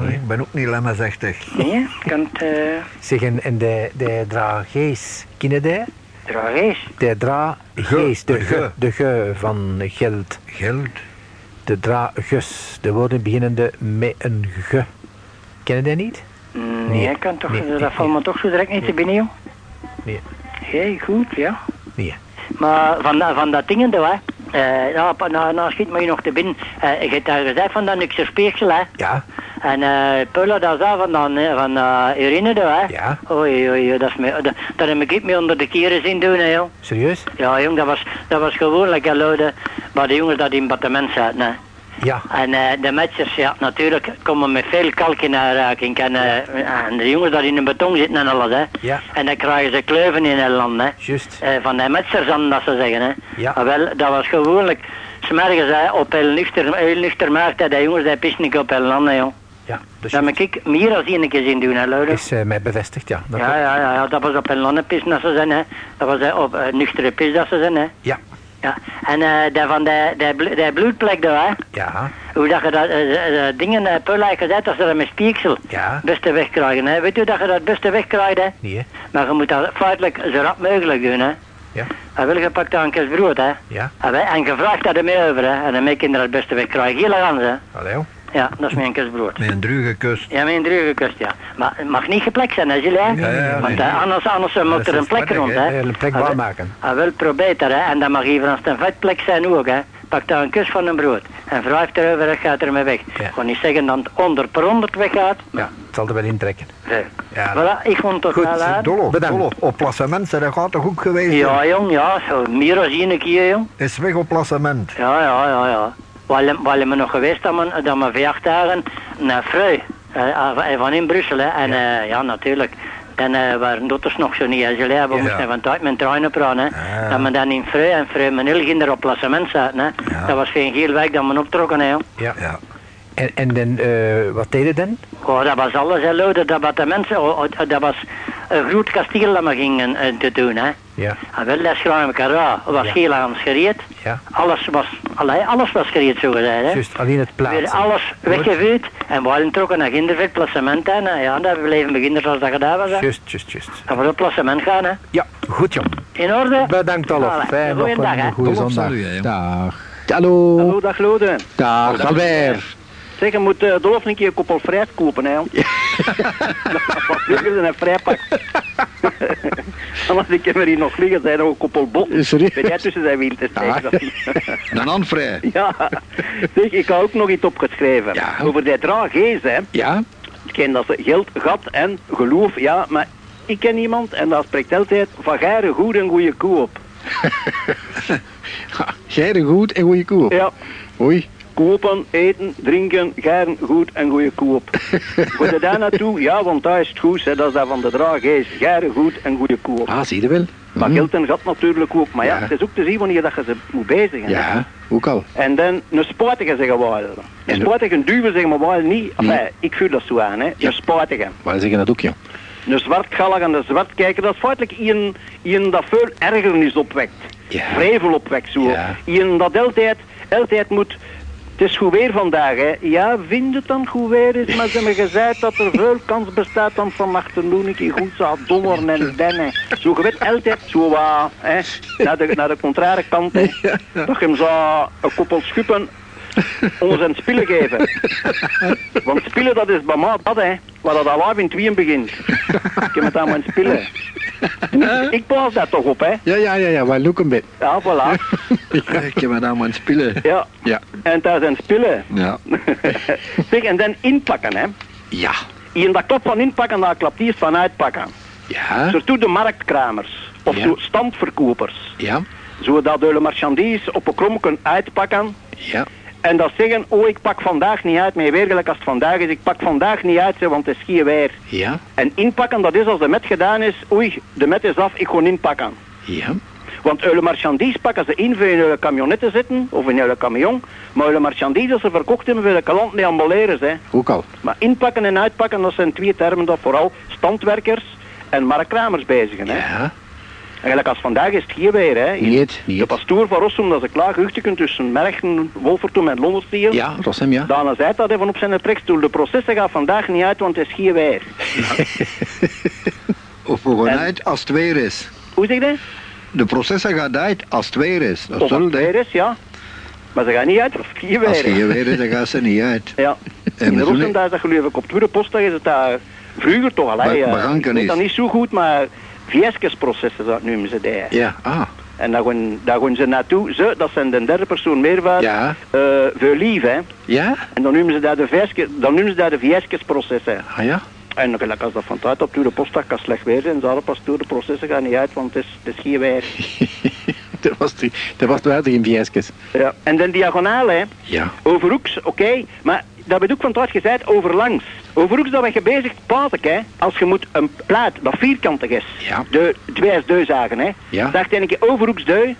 Nee, ik ben ook niet lemmenzechtig. Nee, ik kan het, eh, Zeg, en, en de, de dragees, ken je die? draag eens. De dragees, de Ge, de ge van geld. Geld. De drages, de woorden beginnende met een ge. Ken je die niet? Mm, Nee, kan toch, nee, dat nee, valt me toch zo direct niet te binnen, joh. Nee. Hé, goed, ja. Nee. Maar van, dat- van dat dingen, hè. Eh, nou, nou, nou schiet me je nog te binnen. Eh, je hebt daar gezegd van dat niks speeksel, hè. Ja, En eh Pulla, dat is van, dan, van Irene, hè. ja, Oei, oei, oei, dat is me, dat, dat heb ik mee onder de keren zien doen, hè, joh. serieus? Ja, jong, dat was, dat was gewoon lekker luiden. Maar de jongens dat in het battement zaten, hè. Ja. En eh, de matchers, ja, natuurlijk komen met veel kalk in aanraking. En, eh, en de jongens dat in de beton zitten en alles, hè. Ja. En dan krijgen ze kleuven in het land, hè. Juist. Eh, van de matchers dan, dat ze zeggen, hè. Ja. Maar wel, dat was gewoonlijk, smergens, hè, op heel nuchter, heel nuchter hè, de jongens, die pissen niet op heel land, hè, joh. Ja, dus Dat moet ik meer als één keer zien doen, hè, Laura. is mij bevestigd, ja. Dat Ja, ja, ja, ja, dat was op een landenpis dat ze zijn, hè. Dat was op een nuchtere pis dat ze zijn, hè. Ja. Ja, en eh dat van de, de, de bloedplek daar, hè. Ja, Hoe dat je dat, eh, eh, dingen, uh, Pullijk gezegd, dat ze dat met spieksel ja. beste wegkrijgen, hè. Weet je dat je dat beste wegkrijgt, hè? Nee, hè? Maar je moet dat feitelijk zo rap mogelijk doen, hè. Ja. En wil je pakt daar een keer brood, hè. Ja. En, vraagt dat er mee over, hè. En dan mijn kinderen het beste wegkrijgen. Heel gans, hè. Allee. Ja, dat is mijn kusbrood. Met een druge kust. Ja, mijn druge kust, ja. Maar het mag niet geplekt zijn, hè. Ja, ja, ja, Want nee. eh, anders, anders eh, moet er een plek rond, hè. Een plek Ah, wel- waarmaken. Ah, wel, probeer dat, hè. En dat mag even als het een vetplek zijn ook, hè. Pak daar een kus van een brood. En wrijf erover en gaat ermee weg. Ja. Gewoon niet zeggen dat het onder per honderd weggaat. Ja, het zal er wel intrekken. Nee. Ja. Voilà, ik vond het Goed, wel aan. Dolop, Bedankt. Op placement, dat gaat toch goed geweest? Ja, jong, ja. Zo, meer dan één keer, jong. Is weg op placement. Ja, ja, ja, ja. Waar we nog geweest dat we, dat we vijf dagen naar Freu, eh, eh, van in Brussel, hè. En ja, ja natuurlijk. Dan eh, waren dokters nog zo niet, hè. Ze we Ja. moesten van tijd met treinen praten, hè. Ja. Dat we dan in Freu en met heel ginder op placement zaten, hè. Ja. Dat was geen geel werk dat we optrokken, hè, jong. Ja. En, en dan, eh, wat deed je dan? Oh, dat was alles, hè, Lode. Dat was de mensen, oh, oh, dat was een groot kasteel dat we gingen eh, te doen, hè. Ja. En wel, dat schrijven elkaar was Ja. heel aan gereed. Ja. Alles was, allee, alles was gereed, zo gezegd, hè. Juist, alleen het Weer plaatsen. alles weggevuurd en we hadden trokken naar Ginderveld, placement en eh, ja, daar bleven beginnen zoals dat gedaan was. hè. Juist, juist, juist. En voor het placement gaan, hè. Ja, goed jong. In orde? Bedankt Voilà. Olof. Fijn Goeiedag, hè. Dolop, zondag. hè. Dag. Hallo. Hallo, dag Lode. Dag, Albert. Zeg, je moet uh, Dolf een keer een koppel fruit kopen, hè. [laughs] Wat liggen een vrijpak. [laughs] Anders ik heb er hier nog liggen, zijn er ook een koppel bot. Serieus? Ben jij tussen zijn wiel te steken? Een handvrij. [laughs] ja. Zeg, ik had ook nog iets opgeschreven. Ja. Over die draaggeest, hè. Ja? Ik ken dat ze geld, gat en geloof, ja, maar ik ken iemand en dat spreekt altijd van garen goed en goede koe op. Een goed en goede koe op. Ja. Oei. Kopen, eten, drinken, garen, goed en goede koe op. [laughs] Moet je daar naartoe? Ja, want daar is het goed, hè, dat is dat van de draaggeest. Garen, goed en goede koe op. Ah, zie je wel. Maar Mhm. geld en gat natuurlijk ook. Maar ja, Ja. het is ook te zien wanneer dat je ze moet bezigen. hè. Ja, ook al. En dan een sportige zeggen we wel. Een En- sportige een duivel zeggen we wel niet. Enfin, Nee. ik voel dat zo aan, hè. Ja. Een sportige. Maar zeggen dat ook, ja. Een zwartgallig en een zwartkijker, dat is feitelijk iemand iemand dat veel ergernis opwekt. Ja. Vrevel opwekt, zo. Ja. Iemand dat altijd, altijd moet... Het is goed weer vandaag, hè. Ja, vind het dan goed weer is, maar ze hebben gezegd dat er veel kans bestaat dat vannacht een keer goed zou donderen en dennen. Zo, je weet altijd zo wat, hè, naar de, naar de contraire kant, hè. Dat je hem zou een koppel schuppen ons aan het spillen geven. Want spillen, dat is bij mij dat, hè. Waar dat al in tweeën begint. Ik heb het aan mijn spillen. Ik, ik plaats dat toch op, hè. Ja, ja, ja, ja, wij loeken bij. Ja, voilà. Ik heb me daar maar spillen. Ja. Ja. En daar zijn spillen. Ja. [laughs] zeg, en dan inpakken, hè. Ja. Hier dat klopt van inpakken, daar klopt eerst van uitpakken. Ja. Surtout de marktkramers. Of Ja. zo standverkopers. Ja. Zodat de marchandise op een krom kunnen uitpakken. Ja. En dat zeggen, oh ik pak vandaag niet uit, maar weer gelijk als het vandaag is, ik pak vandaag niet uit, want het is geen weer. Ja. En inpakken, dat is als de met gedaan is, oei, de met is af, ik ga inpakken. Ja. Want uw marchandise pakken ze in voor in uw camionnetten zitten, of in uw camion, maar uw marchandise dat ze verkocht hebben voor de klant niet ambuleren, hè. Ook al. Maar inpakken en uitpakken, dat zijn twee termen dat vooral standwerkers en markkramers bezigen, hè. Ja. Eigenlijk als vandaag is het hier weer, hè. Niet, De pastoor van Rossum, dat is een klaargehuchtige tussen Merchten, Wolfertum en Londerstiel. Ja, Rossem, ja. Dana zei dat even op zijn trekstoel. De processen gaan vandaag niet uit, want het is hier weer. [laughs] Of we gaan En- uit als het weer is. Hoe zeg je dat? De processen gaat uit als het weer is. Dat Of zullen het weer is, ja. Maar ze gaan niet uit als het hier Als weer het is. weer is, dan gaat ze niet uit. Ja. [laughs] En In Rossum, daar is dat geloof ik op tweede postdag is het daar vroeger toch al. hè, ja. Weet is. dat niet zo goed, maar vieskesprocessen dat noemen ze die. Ja. Ah. En daar gaan, daar gaan ze naartoe. Ze, dat zijn de derde persoon meerwaarde. Ja. eh, voor lief, hè. Ja? En dan noemen ze daar de vieske, dan noemen ze daar de vieskesprocessen. Ah ja? En gelijk als dat van tijd op de postdag kan slecht weer zijn, zal pas door de processen gaan niet uit, want het is, het is geen weer. [laughs] dat was, die- dat was wel in Vieskes. Ja. En dan diagonaal, hè. Ja. Overhoeks, oké. Maar dat werd ook van het wat gezegd overlangs. Overhoeks, dat ben je bezig, patek, hè. Als je moet een plaat dat vierkantig is. Ja. De twee is deu zagen, hè. Ja. Een keer overhoeks deu.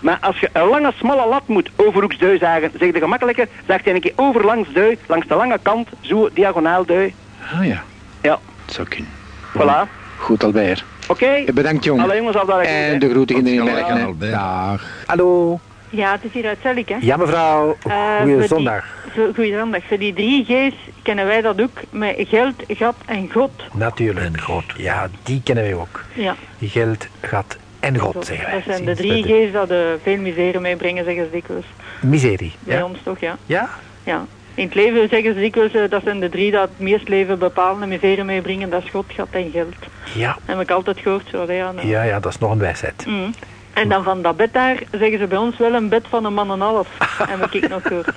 Maar als je een lange, smalle lat moet overhoeks deu zagen, zeg je gemakkelijker. Zeg je een keer overlangs deu, langs de lange kant, zo diagonaal deu. Ah ja, Ja, dat zou kunnen. voilà. Goed, Albert. Oké. Bedankt, jongen. Alle jongens, al dat ik En de groeten in de. Dag. Hallo. Ja, het is hier uit hè. Ja, mevrouw. Eh, Goeie voor zondag. Die, voor- goeie zondag. Voor die drie G's kennen wij dat ook met geld, gat en God. Natuurlijk. En God. Ja, die kennen wij ook. Ja, Geld, gat en God, zeggen wij. dat zijn de drie de- G's dat eh, veel misère meebrengen, zeggen ze dikwijls. Miserie. Bij Ja? ons toch, ja. ja? ja. In het leven zeggen ze dikwijls, eh, dat zijn de drie dat het meest leven bepalen en misère meebrengen. Dat is God, gat en geld. Ja. Heb ik altijd gehoord, zo, ja. nou. Ja, ja, dat is nog een wijsheid. Mm. En dan van dat bed daar zeggen ze bij ons wel een bed van een man en half. heb ik nog gehoord.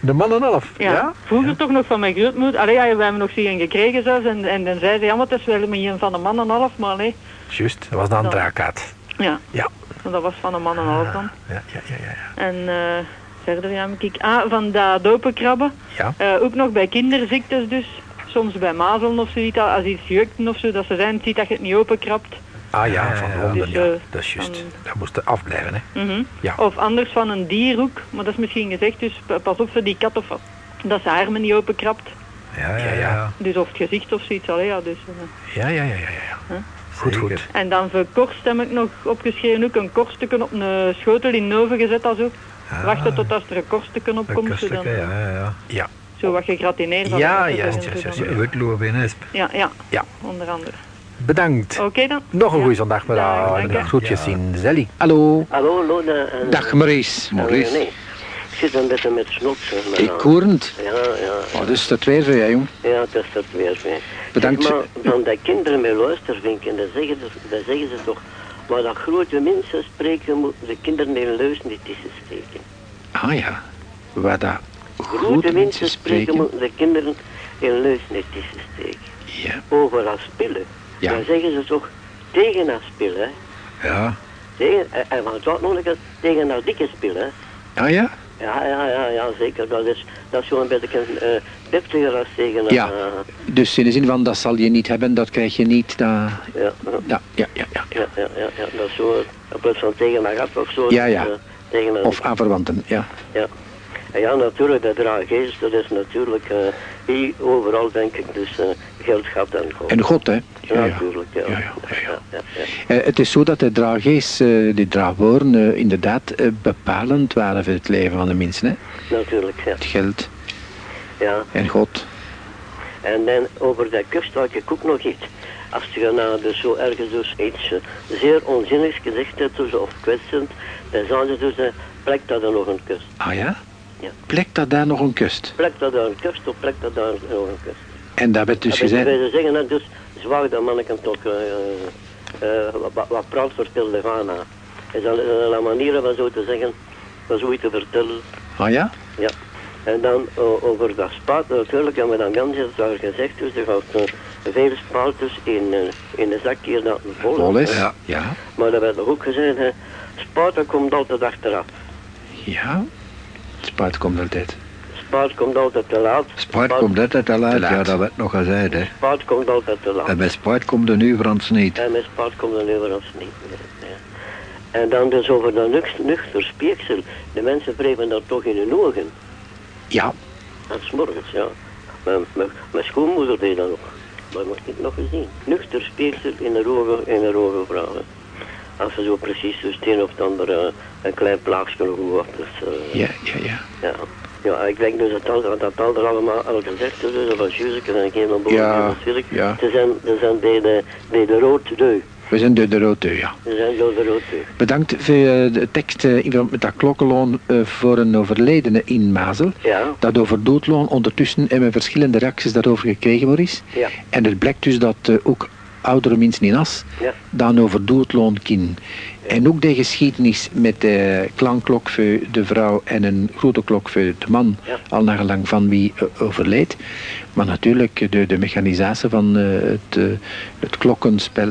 De man en half. Ja. Vroeger toch nog van mijn grootmoeder. Allee, ja, we hebben nog zien gekregen zelfs. En, en dan zei ze, ja, maar het is wel een van een man en half. Maar nee, Juist, dat was dan een Dan. draakaat. ja. Ja. Want dat was van een man en een half dan. Ja, ja, ja, ja. ja. En eh, verder, ja, ik... Ah, van dat dopenkrabben. Ja. Eh, ook nog bij kinderziektes dus. Soms bij mazelen of zoiets, als iets jeukt of zo, dat ze zijn, ziet dat je het niet openkrabt. Ah ja, van honden, Dus, ja. eh, Dat is juist. van- Dat moest er afblijven, hè. Mhm. Ja. Of anders van een dier ook, maar dat is misschien gezegd, dus pa- pas op voor die kat of dat ze armen niet openkrabt. Ja, ja, ja. Dus of het gezicht of zoiets, allee, ja, dus... eh. Ja, ja, ja, ja. ja. Huh? Goed, goed. En dan voor korst heb ik nog opgeschreven ook een korststukken op een schotel in oven gezet al zo. Wachten tot als er een korststukken op komt. Dan, ja, ja. Ja. zo wat gegratineerd. van Ja, de juist, katten en juist, zo juist, dan. Witloop in Esp. Ja, ja, Ja. onder andere. Bedankt. Oké dan. Nog een Ja. goede zondag, mevrouw. Groetjes in Zelly. Hallo. Hallo, Lode en... Dag, Maurice. Maurice. nee, ik zit een beetje met snot. zeg maar. Ik hoor het. Ja, ja. Oh, dus dat weer zo, ja, jong. Ja, het is dat weer. Hè. Bedankt. Zeg maar van dat kinderen met luistervinken, dan zeggen, ze, dan zeggen ze toch... Maar dat grote mensen spreken, moeten de kinderen in luis niet tussen steken. Ah ja, waar dat Grote, grote mensen spreken, moeten de kinderen in luis niet tussen steken. Ja. Over afspillen. Ja. Dan zeggen ze toch tegen afspillen. hè. Ja. Tegen, en- en wat ook nog een keer tegen naar dikke spillen. hè. Ah ja? Ja, ja, ja, ja, zeker. Dat is, dat is zo'n beetje uh, deftiger als tegen... Ja. eh, Dus in de zin van dat zal je niet hebben, dat krijg je niet. Dat... ja, ja, Ja, ja, ja, ja. ja, ja, ja, ja, dat is zo... In plaats van tegen een gat of zo. Ja, ja. eh, tegen een, Of aanverwanten, ja. Ja. Ja, natuurlijk, de draaggeest, dat is natuurlijk eh, hier overal, denk ik, dus eh, geld gaat en God. En God, hè? Ja, natuurlijk, ja. Ja, ja. Eh, het is zo dat de draaggeest, die draagwoorden, inderdaad bepalend waren voor het leven van de mensen. Hè? Natuurlijk, ja. Het geld ja. en God. En dan over dat kust had ik ook nog iets. Als je nou dus zo ergens dus iets zeer onzinnigs gezegd hebt dus, of kwetsend, dan zouden ze dus uh, plek dat er nog een kust. Ah ja? Ja. Plekt dat daar nog een kust? Plek dat daar een kust of plek dat daar nog een kust. En dat werd dus Dat gezegd... wil zeggen dat dus zwaar dat manneken toch uh, uh, wat, wat praat vertelde gaan na. Is dat een manier van zo te zeggen, van zoiets te vertellen. Ah ja? Ja. En dan uh, over dat spaat, natuurlijk hebben we dan ganz daar gezegd, dus er gaat uh, veel spaat dus in, uh, in de zak hier dat vol, Vol is? Ja. ja. Maar dat werd ook gezegd, hè, komt altijd achteraf. Ja. Spuit komt altijd. Spaat komt altijd te laat. Spaat komt altijd te laat, Te laat. ja, dat werd nog gezegd, hè. Komt altijd te laat. En bij spaat komt er nu Frans niet. En met spaat komt er nu weer ons niet meer. Ja. En dan dus over dat nuchter, nuchter speeksel. De mensen wreven dat toch in hun ogen. Ja. Dat is morgens, ja. Mijn, mijn, mijn schoonmoeder deed dat nog. Maar mocht ik nog gezien. Nuchter speeksel in de ogen, in de ogen vrouwen. Als ze zo precies dus het een of het ander uh, een klein nog hoort. Dus, uh, Ja, ja, ja. ja. Ja, ik denk dus dat al, dat al er allemaal al gezegd is, dus van Juzeke en geen van boven Ja, natuurlijk. ja. Ze zijn, ze zijn bij de, bij de. We zijn door de rode, ja. Ze zijn door de rood deu. Bedankt voor eh, de tekst eh, in verband met dat klokkenloon eh, voor een overledene in Mazel. Ja. Dat over doodloon ondertussen hebben we verschillende reacties daarover gekregen, Maurice. Ja. En het blijkt dus dat eh, ook oudere mensen in As Ja. dan over doodloon kunnen. En ook de geschiedenis met de klankklok voor de vrouw en een grote klok voor de man, Ja. al naar gelang van wie eh, overleed. Maar natuurlijk, de, de mechanisatie van eh, het, eh, het klokkenspel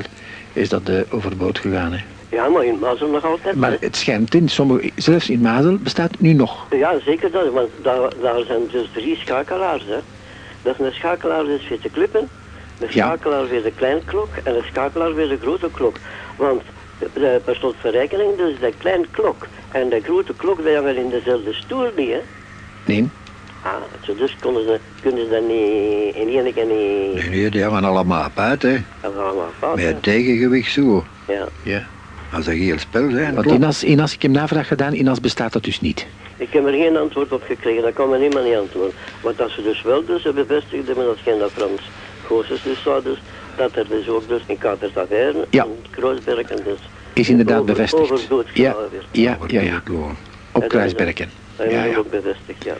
is dat overboord gegaan. Hè. Ja, maar in Mazel nog altijd. Maar het schijnt in sommige, zelfs in Mazel bestaat het nu nog. Ja, zeker dat, want daar, daar zijn dus drie schakelaars. Hè. Dat is een schakelaar is voor de een schakelaar voor de kleine klok en een schakelaar voor de grote klok. Want de, per slot van rekening, dus de kleine klok en de grote klok, die hangen in dezelfde stoel niet, hè. Nee. Ah, dus konden ze, kunnen ze dat niet in één keer niet... Nee, nee, die hangen allemaal apart, hè. Dat gaan we fout, Met een tegengewicht zo. Ja. Ja. Als er heel spel zijn, Want klopt. in As, in As, ik heb navraag gedaan, in As bestaat dat dus niet. Ik heb er geen antwoord op gekregen, dat kan me niemand niet antwoorden. Want dat ze dus wel dus bevestigd hebben, dat geen dat Frans Dus dus, dat er dus ook dus in Ja. Kroosberg en dus... Is inderdaad over- bevestigd. Overdood Ja, ja, ja, ja. Op Ja, Kruisbergen. Ja, ja. ook bevestigd, ja.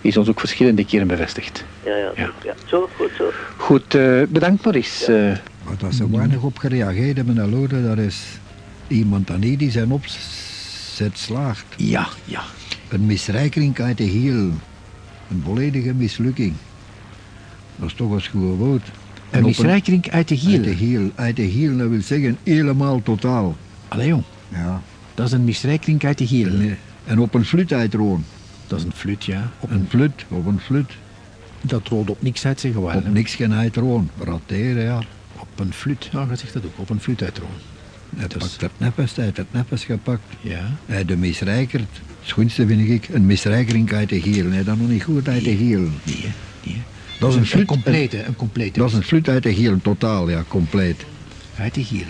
Is ons ook verschillende keren bevestigd. Ja, ja, Ja. ja. Zo, goed zo. Goed, eh, bedankt Maurice. Eh, Wat dat ze weinig op gereageerd hebben, dat Lode, dat is iemand dan niet die zijn opzet slaagt. ja, ja. Een misreikening uit de hiel. Een volledige mislukking. Dat is toch een goed woord. En Een misreikening uit de Uit de hiel. hiel. Uit de hiel, dat wil zeggen helemaal totaal. Allee jong, Ja. dat is een misreikening uit de hiel. En, eh, en op een fluit uitroon. Dat is een fluit, ja. Op een fluit, op een fluit. Dat rolt op niks uit, zeggen wel. Op niks geen uitroon. Rateren, ja. Op een fluit. Ja, je zegt dat ook. Op een fluit uitroon. Hij Dus- pakt het heeft het neffens gepakt. Ja. Hij de misrijkert. Het schoonste vind ik, een misrijkering uit de hiel. Nee, dat nog niet goed uit de hiel. Nee, nee. Dat is een een fluit. complete, een complete. Dat is een fluit uit de hiel, totaal, ja, compleet. Uit de hiel.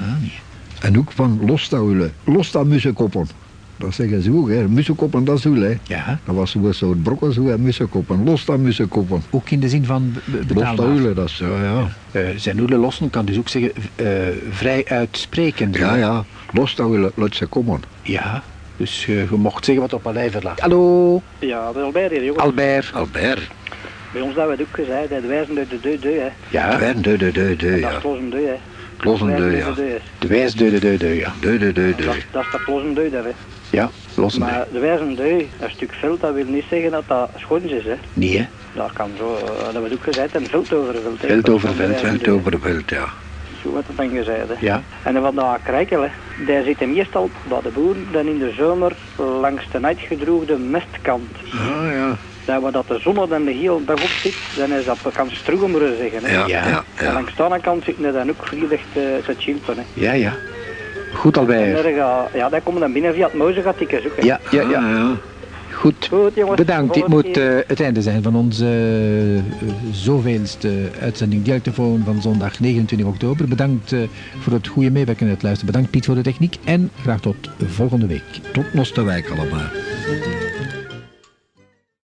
Ah, nee. En ook van losstouwen. Lossta mussenkoppen. Dat zeggen ze ook, hè. Mussenkoppen, dat is hoe, hè. Ja, Dat was zo'n soort brokken, zo, hè. Mussenkoppen. Lossta mussenkoppen. ook in de zin van be- be- betaalbaar. Losstouwen, dat is zo, ja. Eh, zijn oele lossen kan dus ook zeggen eh, vrij uitspreken. Ja, ja. Losstouwen, laat ze komen. Ja, dus eh, je mocht zeggen wat op een lijf lag. Hallo, Ja, dat is Albert hier, jongen. Albert. Albert. Bij ons dat we het ook gezegd, de wijzen uit de deu, deu, hè. Ja, Wijn, de, de, de, de, Dat ja. is lossen deu, hè. Lossen Wijzen de, uit ja. de deu, wijs de de de de, ja. De, de, de, Dat, de. is- dat is dat lossen deu, daar, hè. Ja, lossen Maar de wijzen deu, dat stuk veld, dat wil niet zeggen dat dat schoon is, hè. Nee, hè. Dat kan zo, eh, dat we het ook gezegd, een veld over veld. hè. Veld over veld, Wijzen Veld deu, over veld, ja. Zo wordt het dan gezegd, hè. Ja. En van dat krijkel, hè, daar zitten meestal bij de boeren dan in de zomer langs de uitgedroogde mestkant. Ah, ja. Daar waar dat de zon dan de hele dag op zit, dan is dat kan stroomeren zeggen. Hè. Ja, Ja. ja, En langs de andere kant zitten dan ook vrijdag te, te chilpen. Hè. Ja, ja. Goed, ga- ja, daar komen dan binnen via het Mozengat zoeken. Ja, ja, Ah, ja. ja. Goed. Goed, jongens. Bedankt. Dit moet eh, het einde zijn van onze eh, zoveelste uitzending Dialectofoon van zondag 29 oktober. Bedankt eh, voor het goede meewerken en het luisteren. Bedankt Piet voor de techniek en graag tot volgende week. Tot Nosterwijk allemaal.